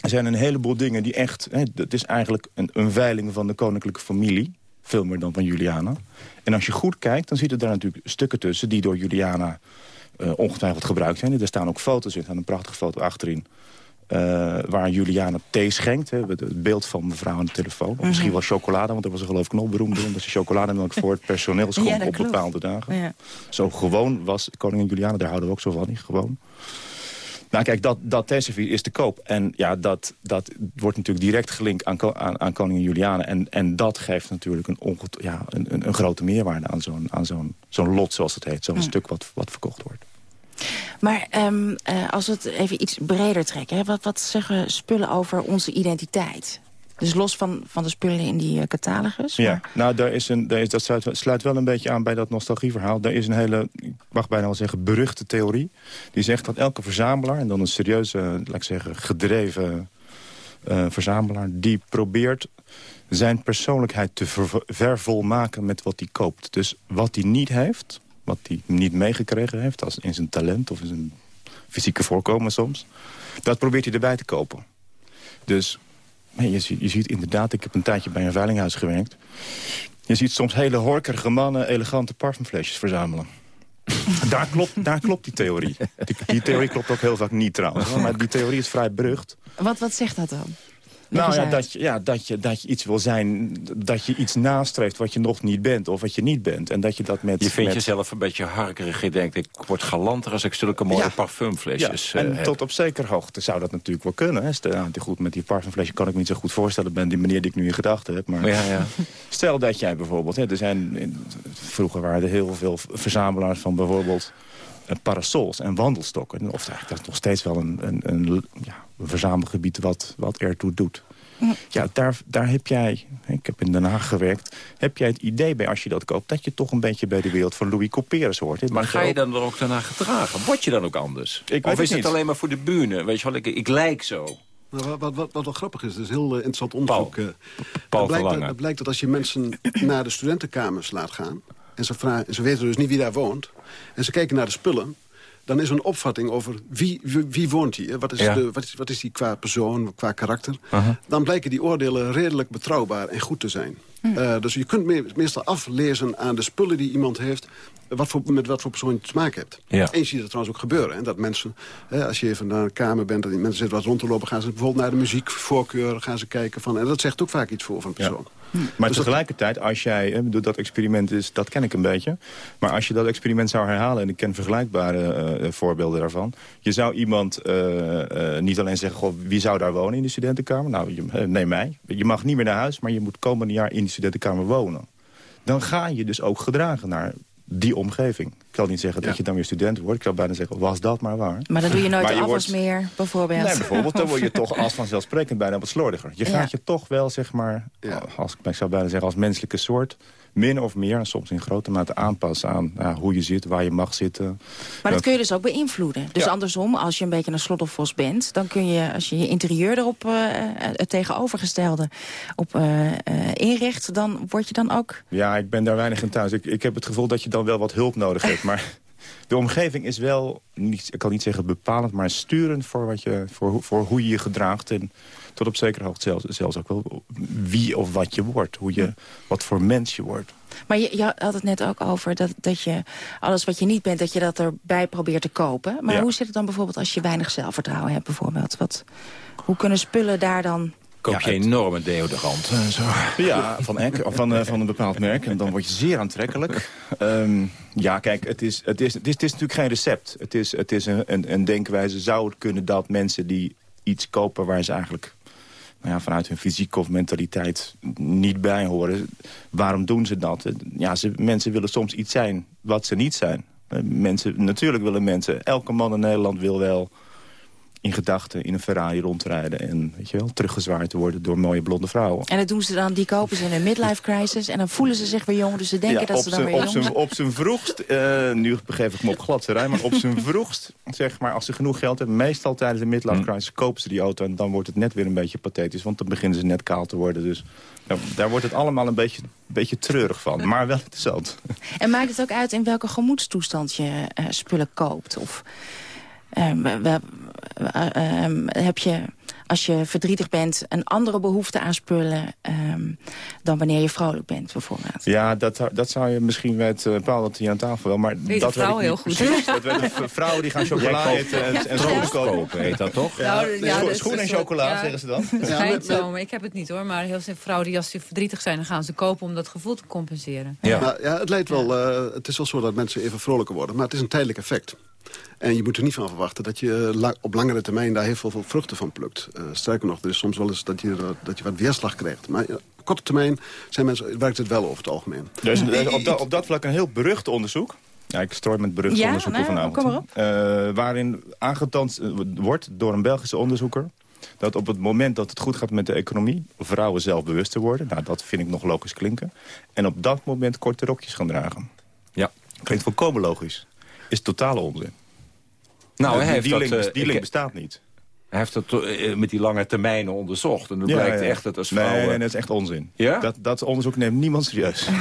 Er zijn een heleboel dingen die echt... Hè, het is eigenlijk een, een veiling van de koninklijke familie. Veel meer dan van Juliana. En als je goed kijkt, dan zitten daar natuurlijk stukken tussen... die door Juliana eh, ongetwijfeld gebruikt zijn. Er staan ook foto's in. Er staat een prachtige foto achterin. eh, waar Juliana thee schenkt. Hè, het beeld van mevrouw aan de telefoon. Of misschien wel chocolade, want daar was ze geloof ik nog beroemd om. Dat ze chocolademelk voor het personeel schonk Ja, op bepaalde dagen. Ja. Zo gewoon was koningin Juliana, daar houden we ook zo van, niet gewoon. Nou kijk, dat, dat is te koop. En ja, dat, dat wordt natuurlijk direct gelinkt aan, aan, aan koningin Juliana. En, en dat geeft natuurlijk een, ja, een, een, een grote meerwaarde aan zo'n aan zo'n zo'n lot, zoals het heet. Zo'n Hm. stuk wat, wat verkocht wordt. Maar ehm, eh, als we het even iets breder trekken... Hè, wat, wat zeggen spullen over onze identiteit? Dus los van, van de spullen in die eh, catalogus. Ja, nou, daar is een, daar is, dat sluit, sluit wel een beetje aan bij dat nostalgieverhaal. Daar is een hele, ik mag bijna wel zeggen, beruchte theorie. Die zegt dat elke verzamelaar, en dan een serieuze, laat ik zeggen, gedreven eh, verzamelaar... die probeert zijn persoonlijkheid te ver- vervolmaken met wat hij koopt. Dus wat hij niet heeft, wat hij niet meegekregen heeft... als in zijn talent of in zijn fysieke voorkomen soms... dat probeert hij erbij te kopen. Dus Nee, je, ziet, je ziet inderdaad, ik heb een tijdje bij een veilinghuis gewerkt. Je ziet soms hele horkerige mannen elegante parfumflesjes verzamelen. [laughs] daar, klopt, daar klopt die theorie. Die, [laughs] die theorie klopt ook heel vaak niet trouwens. [laughs] Maar die theorie is vrij berucht. Wat, wat zegt dat dan? Nou ja, dat je, ja dat, je, dat je iets wil zijn, dat je iets nastreeft wat je nog niet bent. Of wat je niet bent. En dat je dat met... Je vindt met, jezelf een beetje harkerig. Je denkt, ik word galanter als ik zulke mooie Ja. parfumflesjes ja, eh, en heb. tot op zekere hoogte zou dat natuurlijk wel kunnen. Hè. Stel, nou, goed, met die parfumflesje kan ik me niet zo goed voorstellen... bij die manier die ik nu in gedachten heb. Maar Ja, ja. [laughs] stel dat jij bijvoorbeeld... Hè, er zijn, in- vroeger waren er heel veel verzamelaars van bijvoorbeeld... parasols en wandelstokken. Of eigenlijk dat is nog steeds wel een, een, een, ja, een verzamelgebied wat, wat ertoe doet. Ja, daar, daar heb jij, ik heb in Den Haag gewerkt... heb jij het idee bij als je dat koopt... dat je toch een beetje bij de wereld van Louis Couperus hoort. Maar ga je dan er ook daarna gedragen? Word je dan ook anders? Ik of weet is het het niet. alleen maar voor de buren? Weet je wel, ik, ik lijk zo. Nou, wat, wat, wat, wat wel grappig is, het is een heel eh, interessant onderzoek. eh. Paul dat, blijkt, dat blijkt dat als je mensen naar de studentenkamers laat gaan... en ze, vragen, ze weten dus niet wie daar woont... en ze kijken naar de spullen... dan is er een opvatting over wie, wie, wie woont hier. Wat is, Ja. de, wat, is, wat is die qua persoon, qua karakter. Aha. Dan blijken die oordelen redelijk betrouwbaar en goed te zijn. Eh, dus je kunt me- meestal aflezen aan de spullen die iemand heeft... Wat voor, met wat voor persoon je te maken hebt. Ja. Eens zie je dat trouwens ook gebeuren. Hè, dat mensen, hè, als je even naar een kamer bent... en die mensen zitten wat rond te lopen... gaan ze bijvoorbeeld naar de muziekvoorkeur gaan ze kijken. Van, en dat zegt ook vaak iets voor van een persoon. Maar Dus dat- tegelijkertijd, als jij, hè, dat experiment is, dat ken ik een beetje. Maar als je dat experiment zou herhalen, en ik ken vergelijkbare eh, voorbeelden daarvan. Je zou iemand eh, eh, niet alleen zeggen, goh, wie zou daar wonen in de studentenkamer? Nou, je, eh, nee, mij. Je mag niet meer naar huis, maar je moet komende jaar in die studentenkamer wonen. Dan ga je dus ook gedragen naar die omgeving. Ik zal niet zeggen dat je dan weer student wordt. Ik zou bijna zeggen, was dat maar waar. Maar dan doe je nooit afwas wordt- meer, bijvoorbeeld. Nee, bijvoorbeeld, dan word je [laughs] toch als vanzelfsprekend bijna wat slordiger. Je Ja. gaat je toch wel, zeg maar, als, ik zou bijna zeggen als menselijke soort... min of meer, en soms in grote mate aanpassen aan hoe je zit, waar je mag zitten. Maar dat kun je dus ook beïnvloeden. Dus Ja. andersom, als je een beetje een slottelvos bent... dan kun je, als je je interieur erop eh, het tegenovergestelde op eh, eh, inricht... dan word je dan ook... Ja, ik ben daar weinig in thuis. Ik, ik heb het gevoel dat je dan wel wat hulp nodig hebt. [laughs] Maar de omgeving is wel, niet, ik kan niet zeggen bepalend... maar sturend voor, wat je, voor, hoe- voor hoe je je gedraagt. En tot op zekere hoogte zelfs, zelfs ook wel wie of wat je wordt. Hoe je, wat voor mens je wordt. Maar je, je had het net ook over dat, dat je alles wat je niet bent... dat je dat erbij probeert te kopen. Maar Ja. hoe zit het dan bijvoorbeeld als je weinig zelfvertrouwen hebt bijvoorbeeld? Wat, hoe kunnen spullen daar dan... Koop je enorme deodorant en zo. Ja, van, of van, eh, van een bepaald merk. En dan word je zeer aantrekkelijk. Ehm, ja, kijk, het is, het, is, het, is, het is natuurlijk geen recept. Het is, het is een, een, een denkwijze. Zou het kunnen dat mensen die iets kopen... waar ze eigenlijk ja, vanuit hun fysiek of mentaliteit niet bij horen... waarom doen ze dat? Ja, ze, mensen willen soms iets zijn wat ze niet zijn. Eh, Mensen, natuurlijk willen mensen... Elke man in Nederland wil wel in gedachten in een Ferrari rondrijden... en weet je wel, teruggezwaard te worden door mooie blonde vrouwen. En dat doen ze dan, die kopen ze in een midlife crisis... en dan voelen ze zich weer jong, dus ze denken Ja, dat ze dan zijn- weer op jong zijn, op zijn vroegst, eh, nu begeef ik me op gladse rij... maar op zijn vroegst, zeg maar, als ze genoeg geld hebben... meestal tijdens de midlife crisis kopen ze die auto... en dan wordt het net weer een beetje pathetisch... want dan beginnen ze net kaal te worden. Dus nou, daar wordt het allemaal een beetje, beetje treurig van, maar wel interessant. En maakt het ook uit in welke gemoedstoestand je eh, spullen koopt? Of ehm, eh, ehm, heb je, als je verdrietig bent, een andere behoefte aan spullen... ehm, dan wanneer je vrolijk bent, bijvoorbeeld? Ja, dat, dat zou je misschien met uh, Paul dat hier aan tafel wel. Maar Weet dat vrouw weet ik heel goed. precies. Dat weten [laughs] vrouwen die gaan chocola eten en, en schoenen kopen. heet dat toch? Ja, Nou, ja, scho- dat is schoen en chocola, ja. zeggen ze dan. Het Ja, schijnt zo, maar ik heb het niet hoor. Maar heel veel vrouwen die als ze verdrietig zijn, dan gaan ze kopen om dat gevoel te compenseren. Ja. Ja, het, lijkt wel, eh, het is wel zo dat mensen even vrolijker worden. Maar het is een tijdelijk effect. En je moet er niet van verwachten dat je eh, op langere termijn daar heel veel vruchten van plukt. Eh, sterker nog, er is soms wel eens dat je, eh, dat je wat weerslag krijgt. Maar op korte termijn zijn mensen, werkt het wel over het algemeen. Er is een- op, dat, op dat vlak een heel berucht onderzoek. Ja, ik strooi met beruchte Ja, onderzoeken nou, vanavond. kom maar op. Eh, waarin aangetoond wordt door een Belgische onderzoeker... dat op het moment dat het goed gaat met de economie... vrouwen zelfbewuster worden. Nou, dat vind ik nog logisch klinken. En op dat moment korte rokjes gaan dragen. Ja. Klinkt volkomen logisch. Is totale onzin. Nou, Eh, hij die, heeft die dat, link, eh, die link bestaat niet. Hij heeft het eh, met die lange termijnen onderzocht. En dan Ja, blijkt ja. echt dat als Nee, vrouwen... nee, dat is echt onzin. Ja? Dat, dat onderzoek neemt niemand serieus. [laughs]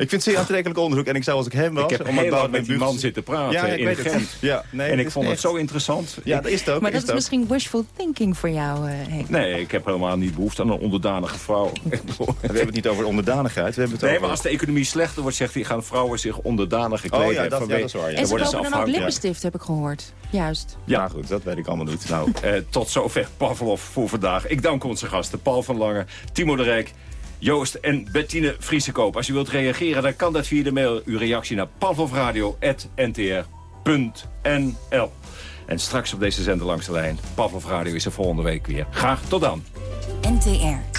Ik vind het zeer aantrekkelijk onderzoek. En ik zou als ik hem was... Ik heb om het heel lang met die man zitten praten Ja, in. Gent. Ja, nee, en ik vond het zo interessant. Ja, Ik- dat is het ook. Maar dat is ook. misschien wishful thinking voor jou, eh Henk. Nee, ik heb helemaal niet behoefte aan een onderdanige vrouw. [laughs] We hebben het niet over onderdanigheid. We hebben het Nee, over... maar als de economie slechter wordt, zegt hij, gaan vrouwen zich onderdanig gekleden. Oh ja, dat- ja, vanwege- dat is waar, ja. En ze worden kopen dan ook lippenstift, heb ik gehoord. Juist. Ja, goed, dat weet ik allemaal niet. Nou, eh, tot zover Pavlov voor vandaag. Ik dank onze gasten Paul van Lange, Timo de Rijk, Joost en Bettine Vriesekoop. Als u wilt reageren, dan kan dat via de mail. Uw reactie naar pavlovradio.ntr.nl En straks op deze zender langs de lijn. Pavlov Radio is er volgende week weer. Graag tot dan. NTR.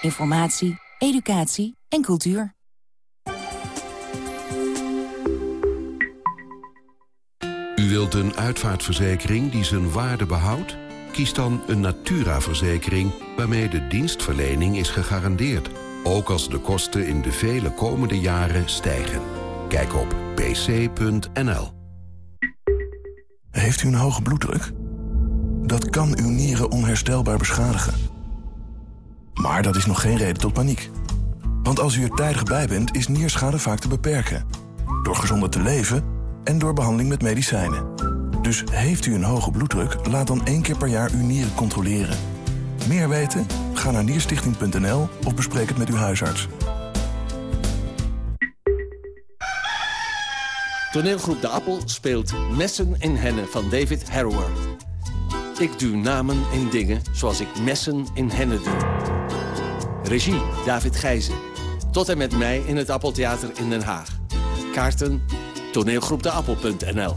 Informatie, educatie en cultuur. U wilt een uitvaartverzekering die zijn waarde behoudt? Kies dan een Natura-verzekering waarmee de dienstverlening is gegarandeerd. Ook als de kosten in de vele komende jaren stijgen. Kijk op pc.nl. Heeft u een hoge bloeddruk? Dat kan uw nieren onherstelbaar beschadigen. Maar dat is nog geen reden tot paniek. Want als u er tijdig bij bent, is nierschade vaak te beperken. Door gezonder te leven en door behandeling met medicijnen. Dus heeft u een hoge bloeddruk, laat dan één keer per jaar uw nieren controleren. Meer weten? Ga naar nierstichting.nl of bespreek het met uw huisarts. Toneelgroep De Appel speelt Messen in Hennen van David Harrower. Ik duw namen in dingen zoals ik messen in hennen doe. Regie David Gijzen. Tot en met mij in het Appeltheater in Den Haag. Kaarten toneelgroepdeappel.nl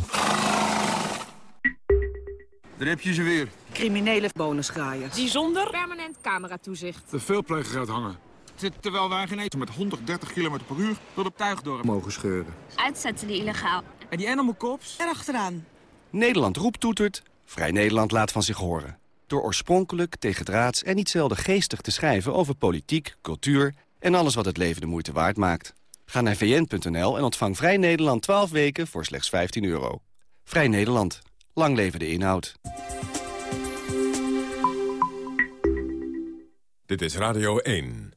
Daar heb je ze weer. Criminele bonusgraaiers. Die zonder permanent cameratoezicht. De veelpleger uithangen. Zit terwijl wij geen eten met 130 km per uur door de tuigdorp mogen scheuren. Uitzetten die illegaal. En die animal cops? Erachteraan. Nederland roept toetert, Vrij Nederland laat van zich horen. Door oorspronkelijk, tegendraads en niet zelden geestig te schrijven over politiek, cultuur en alles wat het leven de moeite waard maakt. Ga naar vn.nl en ontvang Vrij Nederland 12 weken voor slechts 15 euro. Vrij Nederland. Lang leven de inhoud. Dit is Radio 1.